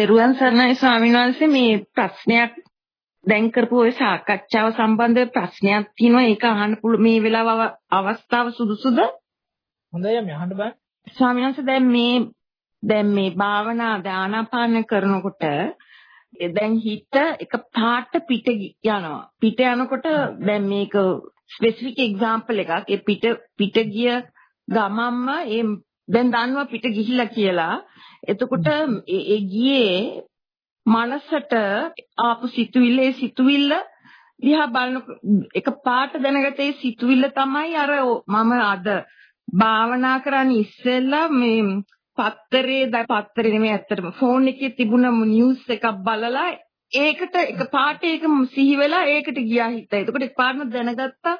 තෙරුවන් සරණයි ස්වාමීන් වහන්සේ මේ ප්‍රශ්නයක් දැන් කරපු ওই සාකච්ඡාව සම්බන්ධව ප්‍රශ්නයක් තියෙනවා ඒක අහන්න පුළුවන් මේ වෙලාව අවස්ථාව සුදුසුද? හොඳයි මම අහන්න බෑ. ස්වාමීන් වහන්සේ දැන් මේ දැන් මේ භාවනා දානපාන කරනකොට දැන් හිත එක පාට පිට යනවා. පිට යනකොට දැන් මේක ස්පෙસિෆික් එක්සැම්පල් එකක් ඒ පිට පිට ගිය ගමම්ම ඒ දැන් දන්නවා පිට ගිහිල්ලා කියලා. එතකොට ඒ ගියේ මනසට ආපු සිතුවිල්ල ඒ සිතුවිල්ල දිහා බලන එක පාට දැනගතේ සිතුවිල්ල තමයි අර මම අද භාවනා කරන්න ඉස්සෙල්ලා මේ පත්තරේ ද පත්තරේ නෙමෙයි ඇත්තටම ෆෝන් එකේ තිබුණ නිවුස් එකක් බලලා ඒකට එක පාට ඒක සිහි වෙලා ඒකට ගියා හිත. එතකොට එකපාරම දැනගත්තා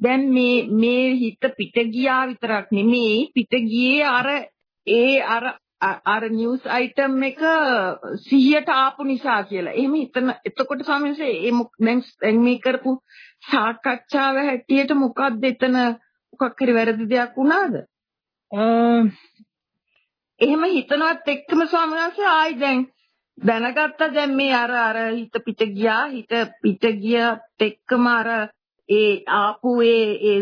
දැන් මේ මේ හිත පිට ගියා විතරක් නෙමෙයි පිට ගියේ අර ඒ අර අර නිවුස් අයිටම් එක සිහියට ආපු නිසා කියලා. එහෙම හිතන එතකොට ස්වාමීන් වහන්සේ දැන් මේ කරපු සාකච්ඡාව හැටියට මොකක්ද එතන මොකක් හරි වැරදි දෙයක් වුණාද? එහෙම හිතනවත් එක්කම ස්වාමීන් වහන්සේ ආයි දැන් දැනගත්තා දැන් මේ අර අර හිත පිට ගියා හිත පිට ගියත් එක්කම අර ඒ ආපු ඒ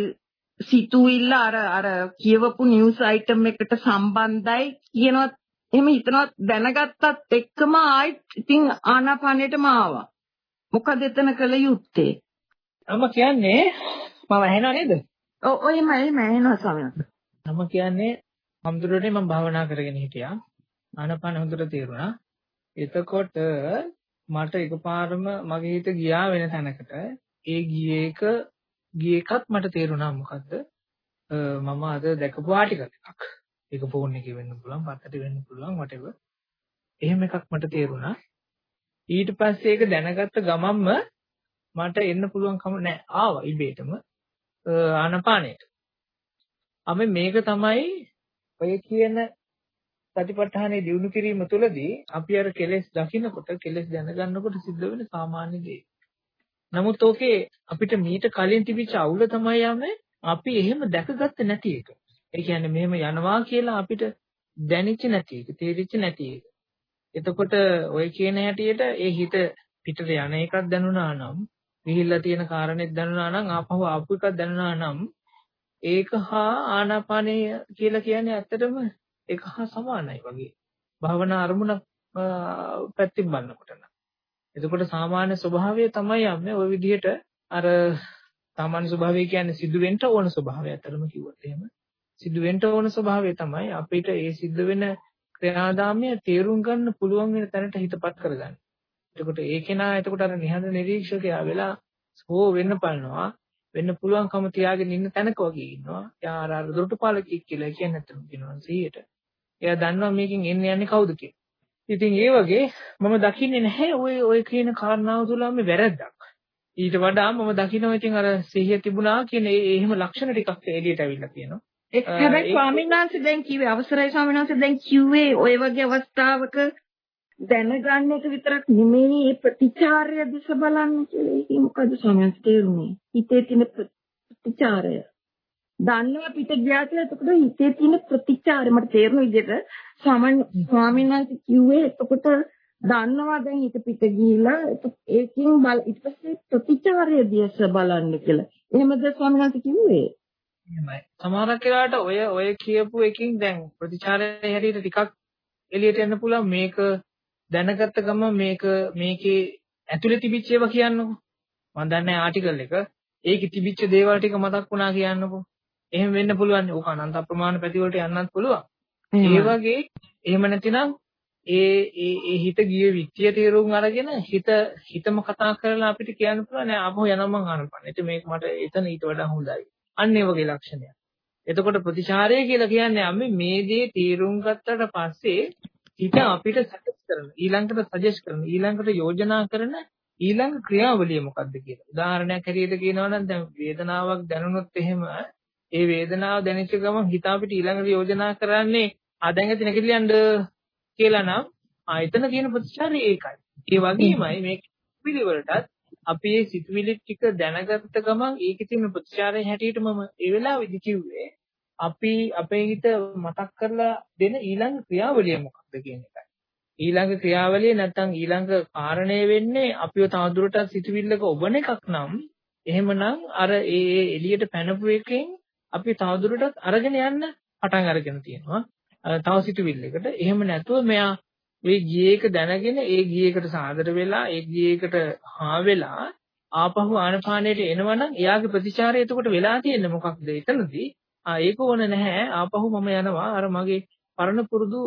සිතුවිල්ල අර අර කියවපු නිවුස් අයිටම් එකට සම්බන්ධයි කියනවත් එහෙම හිතනවත් දැනගත්තත් එක්කම ආයිත් ඉතින් ආනාපානෙටම ආවා. මොකද එතන කළ යුත්තේ? මම කියන්නේ මම ඇහෙනව නේද? ඔව් ඔයම එහෙම ඇහෙනවා ස්වාමීන්. මම කියන්නේ හම්දුරනේ මම භාවනා කරගෙන හිටියා. ආනාපාන හොඳට තේරුණා. එතකොට මට එකපාරම මගේ හිත ගියා වෙන තැනකට. ඒ ගියේක ගිය එකත් මට තේරුණා මොකද්ද මම අද දැකපු ආටිකල් එකක්. ඒක ෆෝන් එකේ වෙන්න පුළුවන්, පත්තට වෙන්න පුළුවන්, whatever. එහෙම එකක් මට තේරුණා. ඊට පස්සේ ඒක දැනගත්ත ගමන්ම මට එන්න පුළුවන්කම නැහැ. ආවා ඉබේටම ආනපානෙට. අපි මේක තමයි ඔය කියන සතිපට්ඨානයේ දියුණු කිරීම තුළදී අපි අර කෙලෙස් දකින්නකොට කෙලෙස් දැනගන්නකොට සිද්ධ වෙන සාමාන්‍ය දේ. නමුත් ඕකේ අපිට මීට කලින් තිබිච්ච අවුල තමයි යන්නේ අපි එහෙම දැකගත්තේ නැති එක. ඒ කියන්නේ මෙහෙම යනවා කියලා අපිට දැනෙච්ච නැති එක, තේරිච්ච නැති එක. එතකොට ඔය කියන හැටියට ඒ හිත පිටට යන එකක් දැනුණා නම්, විහිල්ලා තියෙන කාරණෙත් දැනුණා නම්, ආපහු ආපු එකක් දැනුණා නම්, ඒක හා ආනාපානය කියලා කියන්නේ ඇත්තටම ඒක හා සමානයි වගේ. භාවනා අරමුණක් පැත්තෙන් බලනකොට නම්. එතකොට සාමාන්‍ය ස්වභාවය තමයි යන්නේ ওই විදිහට අර සාමාන්‍ය ස්වභාවය කියන්නේ සිදුවෙන්න ඕන ස්වභාවය අතරම කිව්වොත් එහෙම. සිදුවෙන්න ඕන ස්වභාවය තමයි අපිට ඒ සිද්ධ වෙන ක්‍රියාදාමය තේරුම් ගන්න පුළුවන් වෙන තැනට හිතපත් කරගන්න. එතකොට ඒ කෙනා එතකොට අර නිහඬ නිරීක්ෂකයා වෙලා හෝ වෙන්න බලනවා වෙන්න පුළුවන්කම තියාගෙන ඉන්න තැනක වගේ ඉන්නවා. එයා අර අර දොරටුපාලකෙක් කියලා කියන්නේ නැත්නම් කියනවා 100ට. එයා දන්නවා මේකෙන් එන්නේ යන්නේ කවුද කියලා. ඉතින් ඒ වගේ මම දකින්නේ නැහැ ඔය ඔය කියන කාරණාව තුල මේ වැරද්දක්. ඊට වඩා මම දකිනවා ඉතින් අර සිහිය තිබුණා කියන ඒ එහෙම ලක්ෂණ ටිකක් එළියට ඇවිල්ලා තියෙනවා. ඒක හැබැයි ස්වාමීන් වහන්සේ දැන් කිව්වේ අවසරයි ස්වාමීන් වහන්සේ දැන් කිව්වේ ඔය වගේ අවස්ථාවක දැනගන්න එක විතරක් නෙමෙයි මේ ප්‍රතිචාරය දිස බලන්න කියලා. ඒක මොකද ස්වාමීන් වහන්සේ තේරුනේ? හිතේ තියෙන ප්‍රතිචාරය. දන්නවා පිට ගියා කියලා එතකොට හිතේ තියෙන ප්‍රතිචාරය මට තේරුණ විදිහට සාමාන්‍ය ස්වාමීන් වහන්සේ කිව්වේ එතකොට දන්නවා දැන් හිත පිට ගිහිලා ඒකෙන් බල ඊට පස්සේ ප්‍රතිචාරය දිහස බලන්න කියලා. එහෙමද ස්වාමීන් වහන්සේ කිව්වේ? එහෙමයි. සමහරක් වෙලාවට ඔය ඔය කියපු එකකින් දැන් ප්‍රතිචාරයේ හැටියට ටිකක් එළියට එන්න පුළුවන් මේක දැනගත්ත ගම මේක මේකේ ඇතුලේ තිබිච්ච ඒවා කියන්නකෝ. මම දන්නේ ආටිකල් එක. ඒකේ තිබිච්ච දේවල් ටික මතක් වුණා කියන්නකෝ. එහෙම වෙන්න පුළුවන්. ඕක අනන්ත අප්‍රමාණ පැති වලට යන්නත් පුළුවන්. ඒ වගේ එහෙම නැතිනම් ඒ ඒ ඒ හිත ගිය විත්‍ය තේරුම් අරගෙන හිත හිතම කතා කරලා අපිට කියන්න පුළුවන් නෑ ආපහු යනවා මං අහනපන්. ඉතින් මේක මට එතන ඊට වඩා හොඳයි. අන්න ඒ වගේ ලක්ෂණයක්. එතකොට ප්‍රතිචාරය කියලා කියන්නේ අපි මේ දේ තේරුම් ගත්තට පස්සේ හිත අපිට සජෙස්ට් කරන ඊළඟට සජෙස්ට් කරන ඊළඟට යෝජනා කරන ඊළඟ ක්‍රියාවලිය මොකක්ද කියලා. උදාහරණයක් හැටියට කියනවා නම් දැන් වේදනාවක් දැනුනොත් එහෙම ඒ වේදනාව දැනෙච්ච ගමන් හිත අපිට ඊළඟට යෝජනා කරන්නේ ආ දැන් ඇති නැගිටලා යන්න කියලා නම් ආයතන කියන ප්‍රතිචාරය ඒකයි. ඒ වගේමයි මේ පිළිවෙලටත් අපි මේ සිතුවිලි ටික දැනගත්ත ගමන් ඒකේ තියෙන ප්‍රතිචාරය හැටියට මම ඒ වෙලාවෙදි කිව්වේ අපි අපේ හිත මතක් කරලා දෙන ඊළඟ ක්‍රියාවලිය මොකක්ද කියන එකයි. ඊළඟ ක්‍රියාවලිය නැත්තම් ඊළඟ කාරණය වෙන්නේ අපිව තවදුරටත් සිතුවිල්ලක ඔබන එකක් නම් එහෙමනම් අර ඒ ඒ එළියට පැනපු එකෙන් අපි තවදුරටත් අරගෙන යන්න පටන් අරගෙන තියෙනවා. තව සිතුවිල්ලකට. එහෙම නැතුව මෙයා මේ ගියේක දැනගෙන ඒ ගියේකට සාදර වෙලා ඒ ගියේකට හා වෙලා ආපහු ආනපානයට එනවනම් එයාගේ ප්‍රතිචාරය එතකොට වෙලා තියෙන්නේ මොකක්ද? එතනදී ආ ඒක ඕන නැහැ. ආපහු මම යනවා. අර මගේ පරණ පුරුදු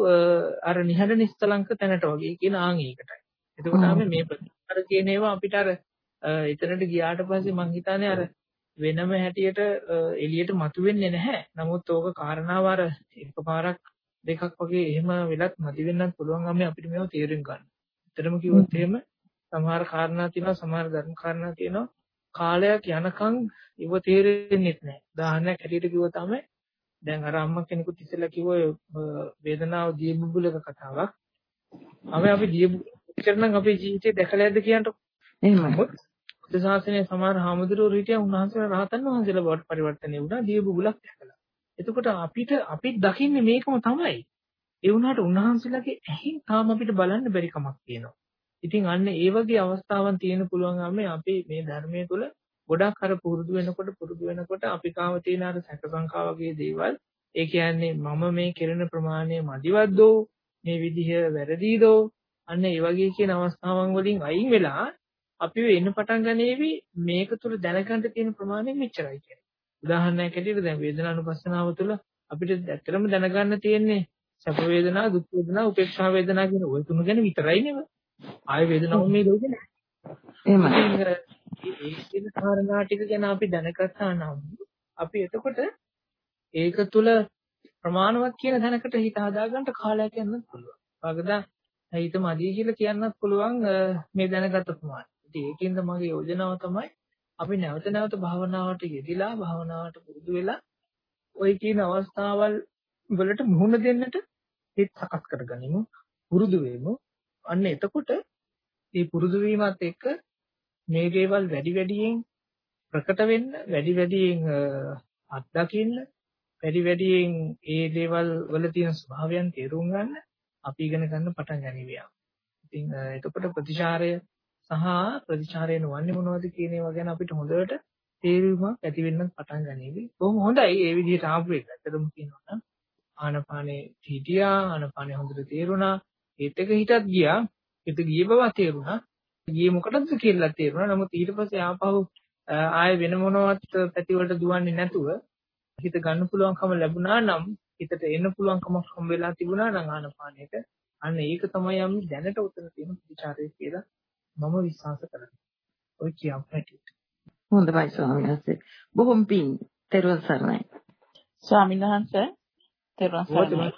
අර නිහඬ නිස්තලංක තැනට වගේ කියන ආන් ඒකටයි. එතකොට මේ ප්‍රතිචාර කියන ඒවා අපිට අර එතනට ගියාට පස්සේ මං හිතන්නේ අර වෙනම හැටියට එළියට මතුවෙන්නේ නැහැ නමුත් ඕක කාරණාව අර එකපාරක් දෙකක් වගේ එහෙම වෙලත් මදි වෙන්නත් පුළුවන් අම්මේ අපිට මේව තේරුම් ගන්න. ඇත්තටම කිව්වොත් එහෙම සමහර කාරණා තියෙනවා සමහර ධර්ම කාරණා තියෙනවා කාලයක් යනකම් ඉව තේරෙන්නේ නැහැ. උදාහරණයක් හැටියට කිව්වොත් තමයි දැන් අර අම්මා කෙනෙකුත් ඉස්සෙල්ලා කිව්ව වේදනාව දියබුබුලක කතාවක්. අපි අපි දියබුබුලක නම් අපේ ජීවිතේ දැකලා ඇද්ද කියන්නකො. එහෙමයි. බුද්ධ ශාසනයේ සමහර හාමුදුරුවෝ හිටියා උන්වහන්සේලා රහතන් වහන්සේලා බවට පරිවර්තනය වුණා දියබුබුලක් දැකලා. එතකොට අපිට අපිත් දකින්නේ මේකම තමයි. ඒ වුණාට උන්වහන්සේලාගේ ඇහින් තාම අපිට බලන්න බැරි කමක් තියෙනවා. ඉතින් අන්න ඒ වගේ අවස්ථාවන් තියෙන පුළුවන් අම්මේ අපි මේ ධර්මයේ තුල ගොඩක් අර පුරුදු වෙනකොට පුරුදු වෙනකොට අපි කාම තියෙන අර සැක සංකා වගේ දේවල් ඒ කියන්නේ මම මේ කෙරෙන ප්‍රමාණය මදිවත්දෝ මේ විදිහ වැරදීදෝ අන්න ඒ වගේ කියන අවස්ථාවන් වලින් අයින් වෙලා අපි එන්න පටන් ගනේවි මේක තුල දැනගන්න තියෙන ප්‍රමාණය මෙච්චරයි කියන්නේ. උදාහරණයක් ඇටියට දැන් වේදනානුපස්සනාව තුළ අපිට ඇත්තටම දැනගන්න තියෙන්නේ සැප වේදනා, දුක් වේදනා, උපේක්ෂා වේදනා කියන ওই තුන ගැන විතරයි නේද? ආය වේදනාව මේ ලෝකේ නැහැ. එහෙමයි. ඒ කියන කාරණා ටික ගැන අපි දැනගත්තා නම් අපි එතකොට ඒක තුළ ප්‍රමාණවත් කියන තැනකට හිත හදාගන්න කාලයක් යන්නත් පුළුවන්. වගදා හිත මදි කියලා කියන්නත් පුළුවන් මේ දැනගත්ත ප්‍රමාණය. ඉතින් ඒකින්ද මගේ යෝජනාව තමයි අපි නැවත නැවත භාවනාවට යෙදිලා භාවනාවට පුරුදු වෙලා ওই කියන අවස්ථාවල් වලට මුහුණ දෙන්නට හිත සකස් කරගනිමු පුරුදු වෙමු අන්න එතකොට මේ පුරුදු වීමත් එක්ක මේ දේවල් වැඩි වැඩියෙන් ප්‍රකට වෙන්න වැඩි වැඩියෙන් අත්දකින්න වැඩි වැඩියෙන් ඒ දේවල් වල තියෙන ස්වභාවයන් තේරුම් ගන්න අපි ඉගෙන ගන්න පටන් ගනිවියා. ඉතින් එතකොට ප්‍රතිචාරය සහ ප්‍රතිචාරය නොවන්නේ මොනවද කියන ඒවා ගැන අපිට හොඳට තේරුමක් ඇති වෙන්න පටන් ගනීවි. බොහොම හොඳයි මේ විදිහට ආපු එක. ඇත්තටම කියනවා නම් ආනපානේ හිටියා, ආනපානේ හොඳට තේරුණා. ඒත් එක හිතත් ගියා. හිත ගිය බව තේරුණා. ගියේ මොකටද කියලා තේරුණා. නමුත් ඊට පස්සේ ආපහු ආයෙ වෙන මොනවත් පැති වලට දුවන්නේ නැතුව හිත ගන්න පුළුවන්කම ලැබුණා නම් හිතට එන්න පුළුවන්කමක් හම් වෙලා තිබුණා නම් ආනපානයට අන්න ඒක තමයි අපි දැනට උතන තියෙන ප්‍රතිචාරය කියලා මම විශ්වාස කරනවා. ඔය කියම් හැටියට. හොඳයි ස්වාමීන් වහන්සේ. බොහොම පිං. තෙරුවන් සරණයි. ස්වාමීන් වහන්සේ තෙරුවන් සරණයි.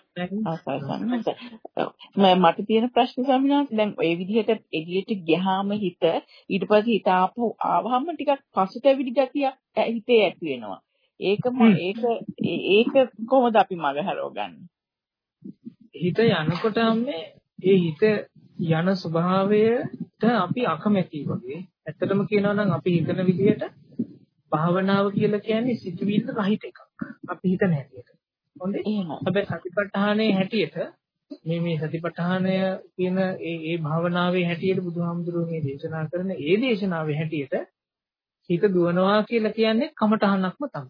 මට තියෙන ප්‍රශ්න ස්වාමීන් වහන්සේ දැන් ඔය විදිහට එළියට ගියාම හිත ඊට පස්සේ හිත ආපහු ආවම ටිකක් පසුතැවිලි ගතියක් හිතේ ඇති වෙනවා. ඒකම ඒක ඒක කොහොමද අපි මග හරවගන්නේ? හිත යනකොට මේ ඒ හිත යන ස්වභාවයට අපි අකමැති වගේ. ඇත්තටම කියනවා නම් අපි හිතන විදිහට භාවනාව කියලා කියන්නේ සිතුවිල්ල රහිත එකක්. අපි හිතන හැටියට. හොඳේ? හැබැයි සතිපට්ඨානයේ හැටියට මේ මේ සතිපට්ඨානය කියන ඒ ඒ භාවනාවේ හැටියට බුදුහාමුදුරුවෝ මේ දේශනා කරන ඒ දේශනාවේ හැටියට හිත දුවනවා කියලා කියන්නේ කමඨහනක්ම තමයි.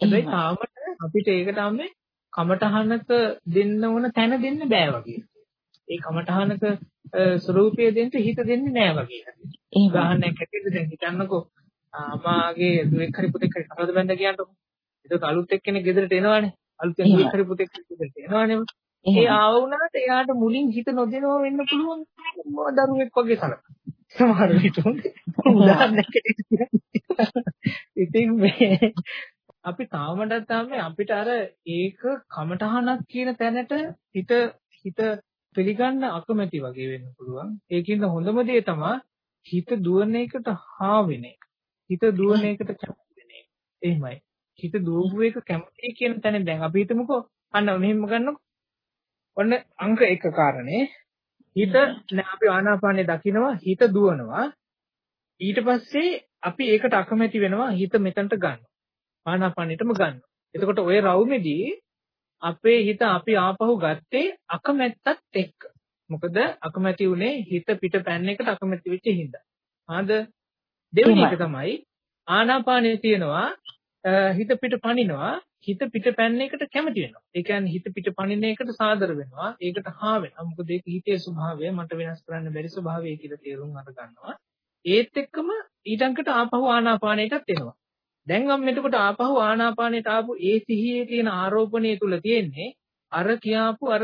හැබැයි තාමට අපිට ඒකට අම්මේ කමඨහනක දෙන්න ඕන තැන දෙන්න බෑ වගේ. ඒ කමඨහනක ස්වરૂපය දෙන්න හිත දෙන්නේ නෑ වගේ. ඒ උදාහරණයක් ඇටියෙද දැන් හිතන්නකෝ අම්මාගේ දුවෙක් හරි පුතෙක් හරි කතාවද බැඳ කියන්නකෝ. ඒක අලුත් එක්කෙනෙක් ගෙදරට එනවනේ. අලුත් දුවෙක් හරි පුතෙක් ගෙදරට එනවනේ. ඒ ආව වුණාට එයාට මුලින් හිත නොදෙනව වෙන්න පුළුවන් දරුවෙක් වගේ සලකනවා. සමහර විට උදාහරණයක් ඉතින් මේ අපි තාමඩත් තාම අපිට අර ඒක කමටහනක් කියන තැනට හිත හිත පිළිගන්න අකමැති වගේ වෙන්න පුළුවන්. ඒකින්ද හොඳම දේ තමයි හිත දුවන එකට හා වෙන එක. හිත දුවන එකට කැමති වෙන එක. එහෙමයි. හිත දුවපු එක කැමති කියන තැන දැන් අපි හිතමුකෝ අන්න මෙහෙම ගන්නකො. ඔන්න අංක එක කාරණේ හිත අපි ආනාපානේ දකිනවා හිත දුවනවා ඊට පස්සේ අපි ඒකට අකමැති වෙනවා හිත මෙතනට ගන්න. ආනාපානෙටම ගන්න. එතකොට ওই රවුමේදී අපේ හිත අපි ආපහු ගත්තේ අකමැත්තත් එක්ක. මොකද අකමැති උනේ හිත පිට පැන්න එකට අකමැති වෙච්ච හින්දා. ආද දෙවෙනි එක තමයි ආනාපානයේ තියෙනවා හිත පිට පනිනවා හිත පිට පැන්න එකට කැමති වෙනවා. ඒ කියන්නේ හිත පිට පනින එකට සාදර වෙනවා. ඒකට හා වෙනවා. මොකද ඒක හිතේ ස්වභාවය මට වෙනස් කරන්න බැරි ස්වභාවය කියලා තේරුම් අරගන්නවා. ඒත් එක්කම ඊටංකට ආපහු ආනාපානයටත් එනවා. දැන් මම එතකොට ආපහු ආනාපානයට ආපු ඒ සිහියේ තියෙන ආරෝපණය තුල තියෙන්නේ අර කියාපු අර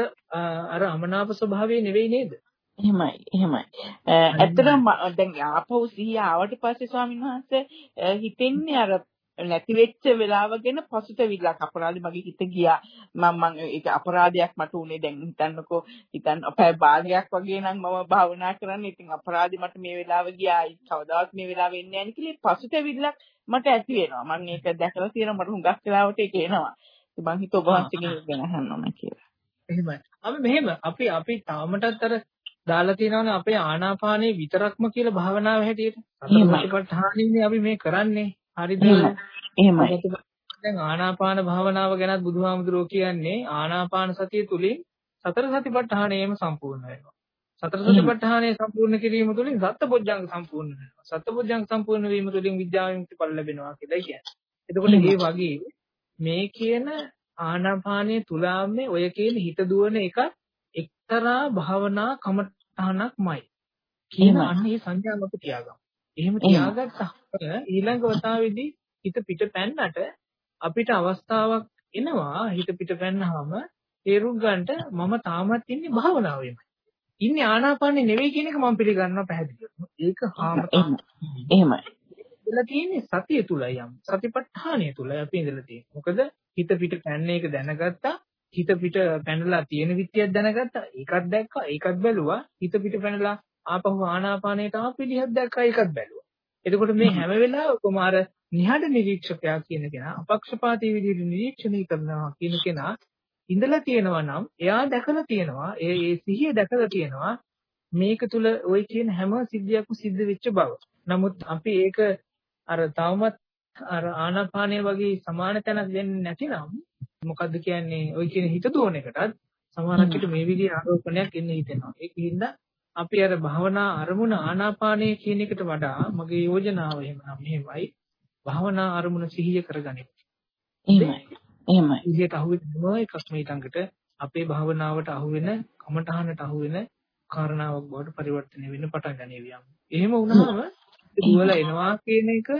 අර අමනාප ස්වභාවය නෙවෙයි නේද? එහෙමයි එහෙමයි. ඇත්තටම දැන් ආපහු සිහිය ආවට පස්සේ ස්වාමීන් වහන්සේ හිතෙන්නේ අර නැති වෙච්ච වෙලාව ගැන පසුතැවිල්ලක් අපරාධي මගේ හිත ගියා. මම මම ඒක අපරාධයක් මට උනේ දැන් හිතන්නකෝ. හිතන්න අපේ භාගයක් වගේ නම් මම භාවනා කරන්නේ. ඉතින් අපරාධي මට මේ වෙලාව ගියා. කවදාවත් මේ වෙලාව එන්නේ නැහැ කියලා පසුතැවිල්ලක් මට ඇති වෙනවා. මම ඒක දැකලා තියෙනවා. මට හුඟක් වෙලාවට ඒක එනවා. ඉතින් මං හිත ඔබ වහන්සේගෙන් ගැන අහන්න කියලා. එහෙමයි. අපි මෙහෙම. අපි අපි තාමටත් අර දාලා තියෙනවානේ අපේ ආනාපානේ විතරක්ම කියලා භාවනාව හැටියට. සතරපටිපට්ඨානින්නේ අපි මේ කරන්නේ. හරිද? එහෙමයි. දැන් ආනාපාන භාවනාව ගැනත් බුදුහාමුදුරුවෝ කියන්නේ ආනාපාන සතිය තුලින් සතර සතිපට්ඨානයම සම්පූර්ණ වෙනවා. සතර සතිපට්ඨානය සම්පූර්ණ කිරීම තුළින් සත්පුජ්ජංග සම්පූර්ණ වෙනවා. සත්පුජ්ජංග සම්පූර්ණ වීම තුළින් විද්‍යාවිමුක්ති ඵල ලැබෙනවා කියලා කියන්නේ. එතකොට මේ වගේ මේ කියන ආනාපානයේ තුලාම්මේ ඔය කියන හිත දුවන එක එක්තරා භාවනා කමඨහනක්මයි. කියන අන්න ඒ සංඥාවක තියාගමු. එහෙම තියාගත්තාම ඊළඟ වතාවේදී හිත පිට පැන්නට අපිට අවස්ථාවක් එනවා හිත පිට පැන්නාම තේරුම් ගන්නට මම තාමත් ඉන්නේ භාවනාවෙම. ඉන්නේ ආනාපානෙ නෙවෙයි කියන එක මම පිළිගන්නවා පැහැදිලිව. ඒක හාම එහෙමයි. ඉඳලා තියෙන්නේ සතිය තුලයි යම්. සතිපට්ඨානය තුලයි අපි ඉඳලා තියෙන්නේ. මොකද හිත පිට පැන්න එක දැනගත්තා. හිත පිට පැනලා තියෙන විත්‍යයක් දැනගත්තා. ඒකත් දැක්කා. ඒකත් බැලුවා. හිත පිට පැනලා ආපහු ආනාපානයට ආපු විදිහක් දැක්කා. ඒකත් බැලුවා. එතකොට මේ හැම වෙලාවකම අර නිහඬ නිරීක්ෂකයා කියන කෙනා අපක්ෂපාතී විදිහට නිරීක්ෂණය කරනවා කියන කෙනා ඉඳලා තියෙනවා නම් එයා දැකලා තියෙනවා ඒ ඒ සිහිය දැකලා තියෙනවා මේක තුල ওই කියන හැම සිද්ධියක්ම සිද්ධ වෙච්ච බව. නමුත් අපි ඒක අර තවමත් අර ආනාපානය වගේ සමාන තැනක් දෙන්නේ නැතිනම් මොකද්ද කියන්නේ ওই කියන හිත දුවන එකටත් සමහරක් විට මේ විදිහේ ආරෝපණයක් එන්න හිතෙනවා. ඒකින්ද අපි අර භවනා අරමුණ ආනාපානය කියන එකට වඩා මගේ යෝජනාව එහෙමනම් මෙහෙමයි භවනා අරමුණ සිහිය කරගනිමු. එහෙමයි. එහෙමයි. සිහියට අහුවෙන එකක් මේ ළඟට අපේ භවනාවට අහුවෙන කමඨහනට අහුවෙන කාරණාවක් බවට පරිවර්තනය වෙන්න පටන් ගන්නවා. එහෙම වුණාම දුවල එනවා කියන එක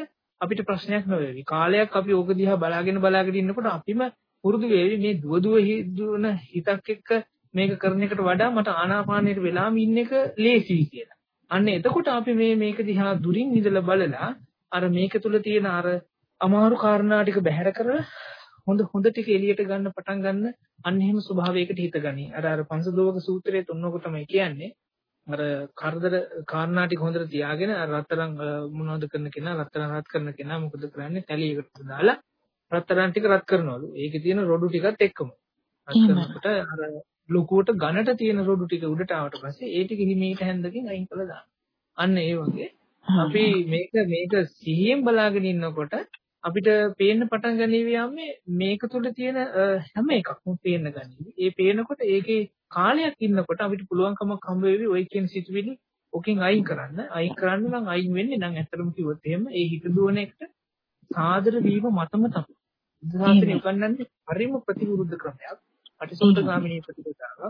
අපිට ප්‍රශ්නයක් නෙවෙයි. කාලයක් අපි ඕක දිහා බලාගෙන බලාගෙන ඉන්නකොට අපිම පුරුදු වෙවි මේ දුව දුව දුවන හිතක් එක්ක මේක කරන එකට වඩා මට ආනාපානයට වෙලාම ඉන්න එක ලේසියි කියලා. අන්න එතකොට අපි මේ මේක දිහා දුරින් ඉඳලා බලලා අර මේක තුල තියෙන අර අමාරු කාරණා ටික බැහැර කරලා හොඳ හොඳ ටික එළියට ගන්න පටන් ගන්න අන්න එහෙම ස්වභාවයකට හිත ගනි. අර අර පංසදෝවක සූත්‍රයේ තුනක තමයි කියන්නේ. අර කරදර කාරණා ටික හොඳට තියාගෙන අර රත්තරන් මොනවද කරන කෙනා රත්තරන් රත් කරන කෙනා මොකද කරන්නේ? තැලියකට දාලා රත්තරන් ටික රත් කරනවලු. ඒකේ තියෙන රොඩු ටිකත් එක්කම. රත් කරනකොට අර ලොකුවට ඝනට තියෙන රොඩු ටික උඩට ආවට පස්සේ ඒ ටික හිමීට හැන්දකින් අයින් කළා දාන්න. අන්න ඒ වගේ අපි මේක මේක සිහියෙන් බලාගෙන ඉන්නකොට අපිට පේන්න පටන් ගන්නවියාමේ මේක තුළ තියෙන හැම එකක්ම පේන්න ගනීවි. ඒ පේනකොට ඒකේ කාලයක් ඉන්නකොට අපිට පුළුවන්කමක් හම්බ වෙවි ওই කියන සිතුවිලි ඔකින් අයින් කරන්න. අයින් කරන්න නම් අයින් වෙන්නේ නම් ඇත්තටම කිව්වොත් එහෙම ඒ හිත දුවන එකට සාදර වීම මතම තමයි. බුදුහාමරේ උගන්වන්නේ හරිම ප්‍රතිවිරුද්ධ ක්‍රමයක්. පටිසෝතගාමිනී ප්‍රතිපදාව.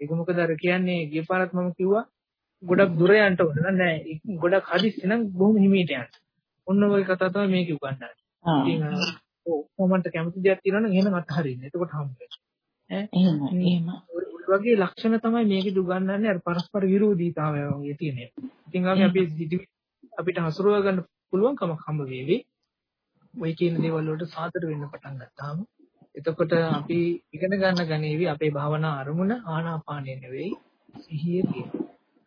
ඒක මොකද අර කියන්නේ ගිය පාරත් මම කිව්වා ගොඩක් දුර යන්න ඕන නෑ. ගොඩක් හදිස්සි නම් බොහොම හිමීට යන්න. ඔන්න ඔය කතාව තමයි මේක උගන්වන්නේ. ඉතින් කොහොමන්ට කැමති දෙයක් තියෙනවා නම් එහෙම අත්හරින්න. එතකොට හම්බ වෙනවා. වගේ ලක්ෂණ තමයි මේකේ දුගන්නන්නේ අර පරස්පර විරෝධීතාවය වගේ තියෙන. ඉතින් අපි අපිට හසුරව ගන්න පුළුවන්කමක් හම්බ වෙවි. ඔය කියන දේවල් වලට සාතර වෙන්න පටන් ගත්තාම එතකොට අපි ඉගෙන ගන්න ගණේවි අපේ භාවනා අරමුණ ආනාපානය නෙවෙයි සිහිය කියන්නේ.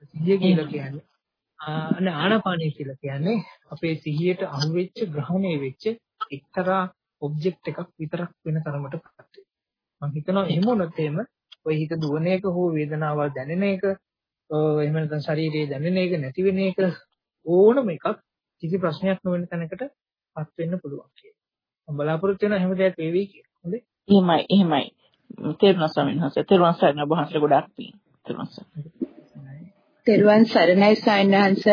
සිහිය කියලා කියන්නේ අනේ ආනාපානය කියලා කියන්නේ අපේ සිහියට අහුවෙච්ච ග්‍රහණය වෙච්ච එක්තරා ඔබ්ජෙක්ට් එකක් විතරක් වෙන තරමට පත් වෙනවා. මම හිතනවා එහෙම වුණත් එහෙම ඔය හිත දුවන එක හෝ වේදනාවල් දැනෙන එක එහෙම නැත්නම් ශරීරයේ දැනෙන එක නැති වෙන එක ඕනම එකක් කිසි ප්‍රශ්නයක් නොවන තැනකට පත් වෙන්න පුළුවන් කියලා. මම බලාපොරොත්තු වෙන හැම දෙයක් වේවි කියලා. එහෙමයි එහෙමයි. තේරුණා ස්වාමීන් වහන්සේ. තේරුණා සරණ වහන්සේ ගොඩාක් පිං. තේරුණා සරණ. තෙරුවන් සරණයි සයන්හන්ස.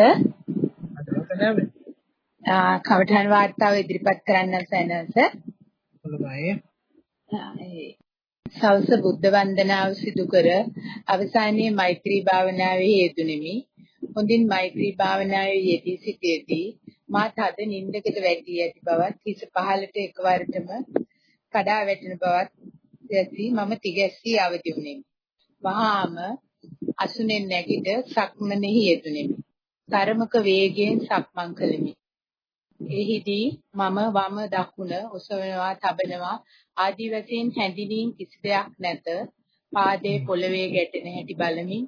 ආ කවටහන් වාර්තාව ඉදිරිපත් කරන්න සයන්හන්ස. හොඳයි. සවස බුද්ධ වන්දනාව සිදු කර අවසානයේ මෛත්‍රී භාවනාවේ යෙදුණෙමි. හොඳින් මෛත්‍රී භාවනාවේ යෙදී සිටියේදී මා තද නින්දකට වැටී ඇති බවත් හිස පහළට එකවරටම කඩා වැටෙන බවත් දැසි මම තිගැස්සී අවදි වුනිමි. වහාම අසුනෙන් නැගිට සක්මනෙහි යෙදුණෙමි. තරමක වේගයෙන් සක්මන් කළෙමි. එහිදී මම වම දකුණ ඔසවනවා තබනවා ආදි වශයෙන් හැඳිනීම් කිසි දෙයක් නැත. පාදයේ පොළවේ ගැටෙන හැටි බලමින්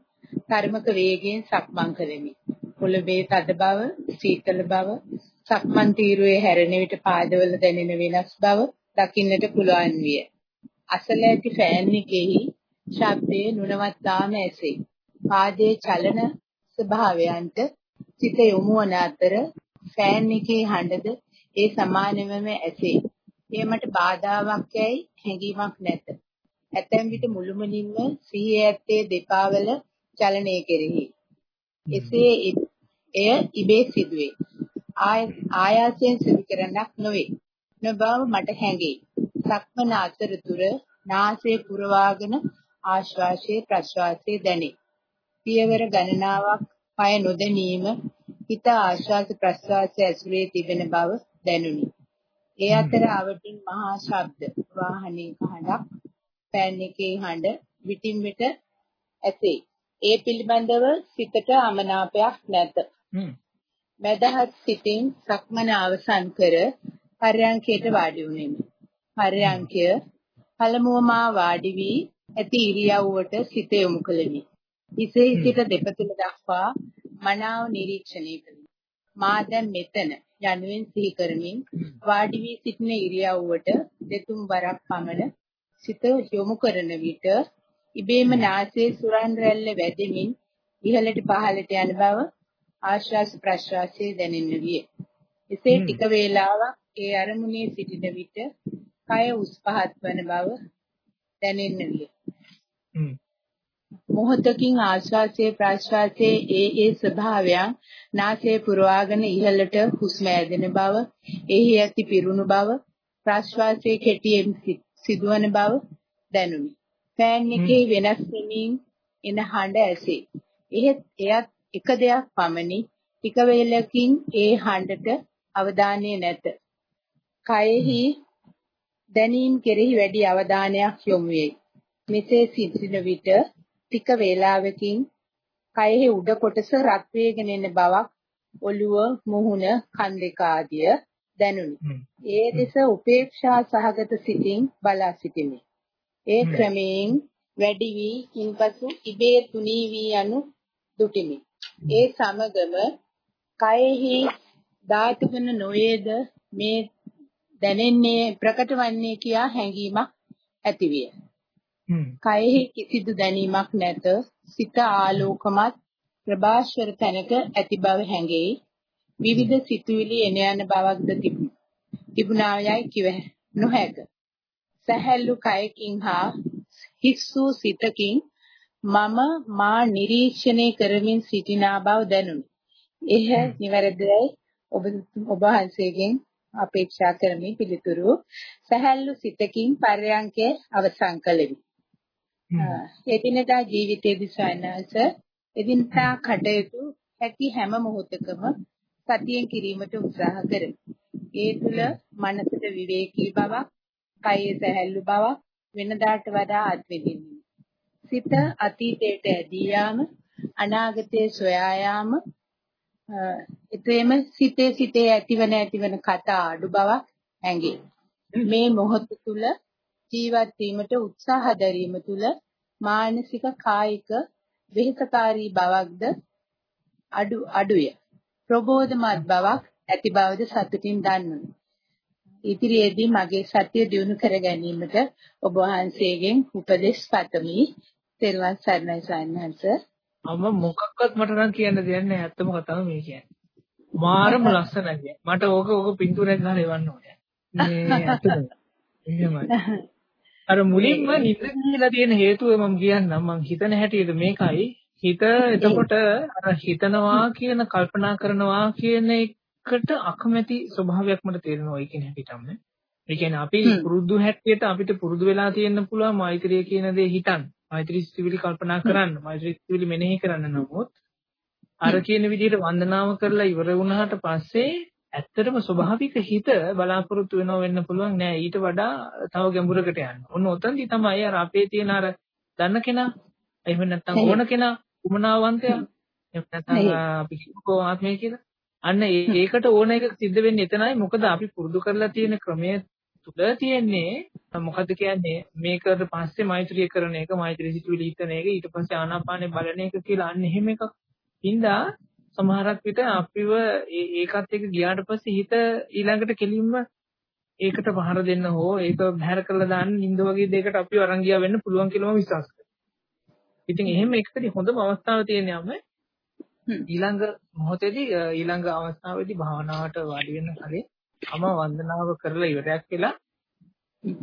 තරමක වේගයෙන් සක්මන් කළෙමි. පොළවේ තද බව, සීතල බව, සක්මන් තීරුවේ හැරෙන විට පාදවල දැනෙන වෙනස් බව දකින්නට පුළුවන් විය. අසල ඇති ෆෑන් එකෙහි ශබ්දයේ නුනවත්තාම ඇසේ. පාදයේ චලන ස්වභාවයන්ට සිත යොමු වන අතර ෆෑන් එකේ හඬද ඒ සමානවම ඇසේ. එය මට බාධාවක් යයි හැඟීමක් නැත. ඇතැම් විට මුළුමනින්ම සිහිය ඇත්තේ දෙපා වල චලනය කෙරෙහි. එසේ එය ඉබේ සිදුවේ. ආයාසයෙන් සිදු කරන්නක් නොවේ. නොබව මට හැඟේ. සක්මන අතරතුර නාසයේ පුරවාගෙන ආශ්වාසයේ ප්‍රශ්වාසයේ දැනේ. පියවර ගණනාවක් පය නොදැනීම හිත ආශ්වාස ප්‍රශ්වාසයේ ඇසුරේ තිබෙන බව දැනුනි. ඒ අතර අවටින් මහා ශබ්ද වාහනයක හඬක් පෑන් එකේ හඬ විටින් විට ඇසේ. ඒ පිළිබඳව සිතට අමනාපයක් නැත. මදහත් සිතින් සක්මන අවසන් කර පර්යංකයට වාඩි වුනිමි. පර්යංකය පළමුව මා වාඩි වී ඇති ඉරියව්වට සිත යොමු කළෙමි. හිසේ සිට දෙපතුල දක්වා මනාව නිරීක්ෂණය කළෙමි. මා දැන් මෙතන යනුවෙන් සිහි කරමින් වාඩි වී සිටින ඉරියව්වට දෙතුන් වරක් පමණ සිත යොමු කරන විට ඉබේම නාසයේ සුරන් රැල්ල වැදෙමින් ඉහළට පහළට යන බව ආශ්වාස ප්‍රශ්වාසයේ දැනෙන්න විය. එසේ ටික වේලාවක් ඒ අරමුණේ සිටින විට කය උස් පහත් වන බව දැනෙන්න විය. මොහොතකින් ආශ්වාසයේ ප්‍රශ්වාසයේ ඒ ඒ ස්වභාවයන් නාසයේ පුරවාගෙන ඉහළට හුස්ම ඇදෙන බව, එහි ඇති පිරුණු බව, ප්‍රශ්වාසයේ කෙටියෙන් සිදුවන බව දැනුනි. ෆෑන් එකේ වෙනස් වෙමින් එන හඬ ඇසේ. එහෙත් එයත් එක දෙයක් පමණි. ටික වේලකින් ඒ හඬට අවධානය නැත. කයෙහි දැනීම් කෙරෙහි වැඩි අවධානයක් යොමු වේ. මෙසේ සිටින විට ටික වේලාවකින් කයෙහි උඩ කොටස රත් වේගෙන එන බවක් ඔළුව මුහුණ කන් දෙක ආදිය දැනුනි. ඒ දෙස උපේක්ෂා සහගත සිතින් බලා සිටිමි. ඒ ක්‍රමයෙන් වැඩි වී ඉන්පසු ඉබේ තුනී වී යනු දුටිමි. ඒ සමගම කයෙහි ධාතුගන නොයේද මේ දැනෙන්නේ ප්‍රකට වන්නේ කියා හැඟීමක් ඇතිවිය. කයෙහි කිසිදු දැනීමක් නැත. සිත ආලෝකමත් ප්‍රභාෂර තැනක ඇති බව හැඟෙයි. විවිධ සිතුවිලි එන යන බවක්ද තිබුණා යයි කිව නොහැක. සැහැල්ලු කයකින් හා හිස්සු සිතකින් මම මා නිරීක්ෂණය කරමින් සිටිනා බව දැනුනි. එහ නිවැරදියි ඔබ ඔබ වහන්සේගෙන් අපේක්ෂා කරමි පිළිතුරු සැහැල්ලු සිතකින් පර්යංකය අවසන් කළෙමි. එදිනදා ජීවිතයේදී සයනස එදිනදා කටයුතු හැකි හැම මොහොතකම සතියෙන් කිරීමට උත්සාහ කරමි. ඒ තුල මනසට විවේකී බවක්, කයේ සැහැල්ලු බවක් වෙනදාට වඩා අත්විඳින්නේ. සිත අතීතයට ඇදී යාම, අනාගතයේ සොයා යාම, එතෙම සිතේ සිතේ ඇතිවන ඇතිවන කතා අඩු බවක් හැඟේ. මේ මොහොත තුල ජීවත් වීමට උත්සාහ දැරීම තුල මානසික කායික වෙහෙසකාරී බවක්ද අඩු අඩුය. ප්‍රබෝධමත් බවක් ඇති බවද සතුටින් දන්නුනි. ඉදිරියේදී මගේ සත්‍ය දියුණු කර ගැනීමට ඔබ වහන්සේගෙන් උපදෙස් පතමි. තෙරුවන් සරණයි සයන්හන්ස. මම මොකක්වත් මට නම් කියන්න දෙයක් නැහැ. ඇත්තම කතාව මේ කියන්නේ. මාරම ලස්සනයි. මට ඕක ඕක පින්තූරයක් ගහලා එවන්න ඕනේ. මේ ඇත්තද? එහෙමයි. අර මුලින්ම නිින්ද ගිහලා තියෙන හේතුව මම කියන්නම් මම හිතන හැටියට මේකයි හිත එතකොට අර හිතනවා කියන කල්පනා කරනවා කියන එකට අකමැති ස්වභාවයක් මට තේරෙනවා ඒ කියන හැටිටම. ඒ කියන්නේ අපි පුරුදු හැටියට අපිට පුරුදු වෙලා තියෙන්න පුළුවන් මෛත්‍රිය කියන දේ හිතන්න. මෛත්‍රී සිතිවිලි කල්පනා කරන්න, මෛත්‍රී සිතිවිලි මෙනෙහි කරන්න නමුත් අර කියන විදිහට වන්දනාව කරලා ඉවර වුණාට පස්සේ ඇත්තටම ස්වභාවික හිත බලාපොරොත්තු වෙනව වෙන්න පුළුවන් නෑ ඊට වඩා තව ගැඹුරකට යන්න. ඔන්න ඔතනදි තමයි අර අපේ තියෙන අර දන්න කෙනා එහෙම නැත්නම් ඕන කෙනා උමනාවන්තයා එහෙම නැත්නම් අපි කිව්කෝ ආත්මය කියලා. අන්න ඒකට ඕන එක සිද්ධ වෙන්නේ එතනයි මොකද අපි පුරුදු කරලා තියෙන ක්‍රමය තුල තියෙන්නේ මොකද්ද කියන්නේ මේකට පස්සේ මෛත්‍රිය කරන එක මෛත්‍රී සිතුවිලි හිතන එක ඊට පස්සේ ආනාපානේ බලන එක කියලා අන්න එහෙම එකක්. හින්දා සමහරක් විට අපිව ඒකත් එක්ක ගියාට පස්සේ හිත ඊළඟට කෙලින්ම ඒකට පහර දෙන්න හෝ ඒක බැහැර කරලා දාන්න නින්ද වගේ දෙයකට අපිව අරන් ගියා වෙන්න පුළුවන් කියලාම විශ්වාස කරනවා. ඉතින් එහෙම එකකදී හොඳම අවස්ථාව තියෙන්නේ යම ඊළඟ මොහොතේදී ඊළඟ අවස්ථාවේදී භාවනාවට වාඩි වෙන්න කලින් අම වන්දනාව කරලා ඉවරයක් වෙලා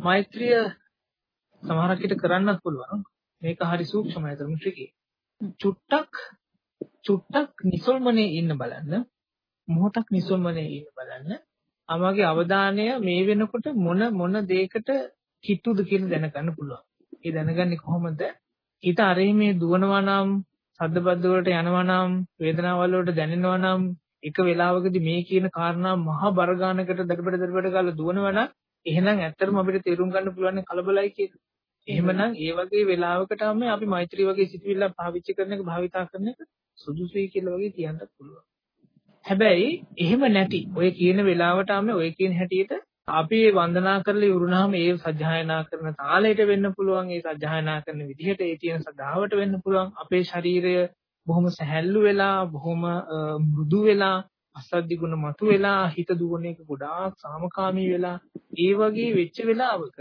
මෛත්‍රිය සමහරක් විට කරන්නත් පුළුවන්. මේක හරි සූක්ෂමයි තරම් ට්‍රිකි. චුට්ටක් චුට්ටක් නිසල්මනේ ඉන්න බලන්න මොහොතක් නිසල්මනේ ඉන්න බලන්න අමගේ අවධානය මේ වෙනකොට මොන මොන දෙයකට කිට්ටුද කියලා දැනගන්න පුළුවන්. ඒ දැනගන්නේ කොහොමද? හිත අරේ මේ දුවනවා නම් සද්දබද්ද වලට යනවා නම් වේදනාවල් වලට දැනෙනවා නම් එක වෙලාවකදී මේ කියන කාරණා මහා බර ගන්නකට දඩබඩ දඩබඩ ගාලා දුවනවා නම් එහෙනම් ඇත්තටම අපිට තේරුම් ගන්න පුළුවන් කලබලයි කියලා. එහෙමනම් ඒ වගේ වෙලාවකට අපි මෛත්‍රී වගේ සිතුවිල්ල පාවිච්චි කරන එක භාවිතා කරන එක සුදුසුයි කියලා වගේ කියන්නත් පුළුවන්. හැබැයි එහෙම නැති ඔය කියන වෙලාවට ඔය කියන හැටියට අපි වන්දනා කරලා ඉවරුනහම ඒ සජ්ජායනා කරන තාලයට වෙන්න පුළුවන් ඒ සජ්ජායනා කරන විදිහට ඒ තියෙන සදාවට වෙන්න පුළුවන් අපේ ශරීරය බොහොම සැහැල්ලු වෙලා බොහොම මෘදු වෙලා අසද්දි ගුණ මතු වෙලා හිත දුවන එක ගොඩාක් සාමකාමී වෙලා ඒ වගේ වෙච්ච වෙලාවක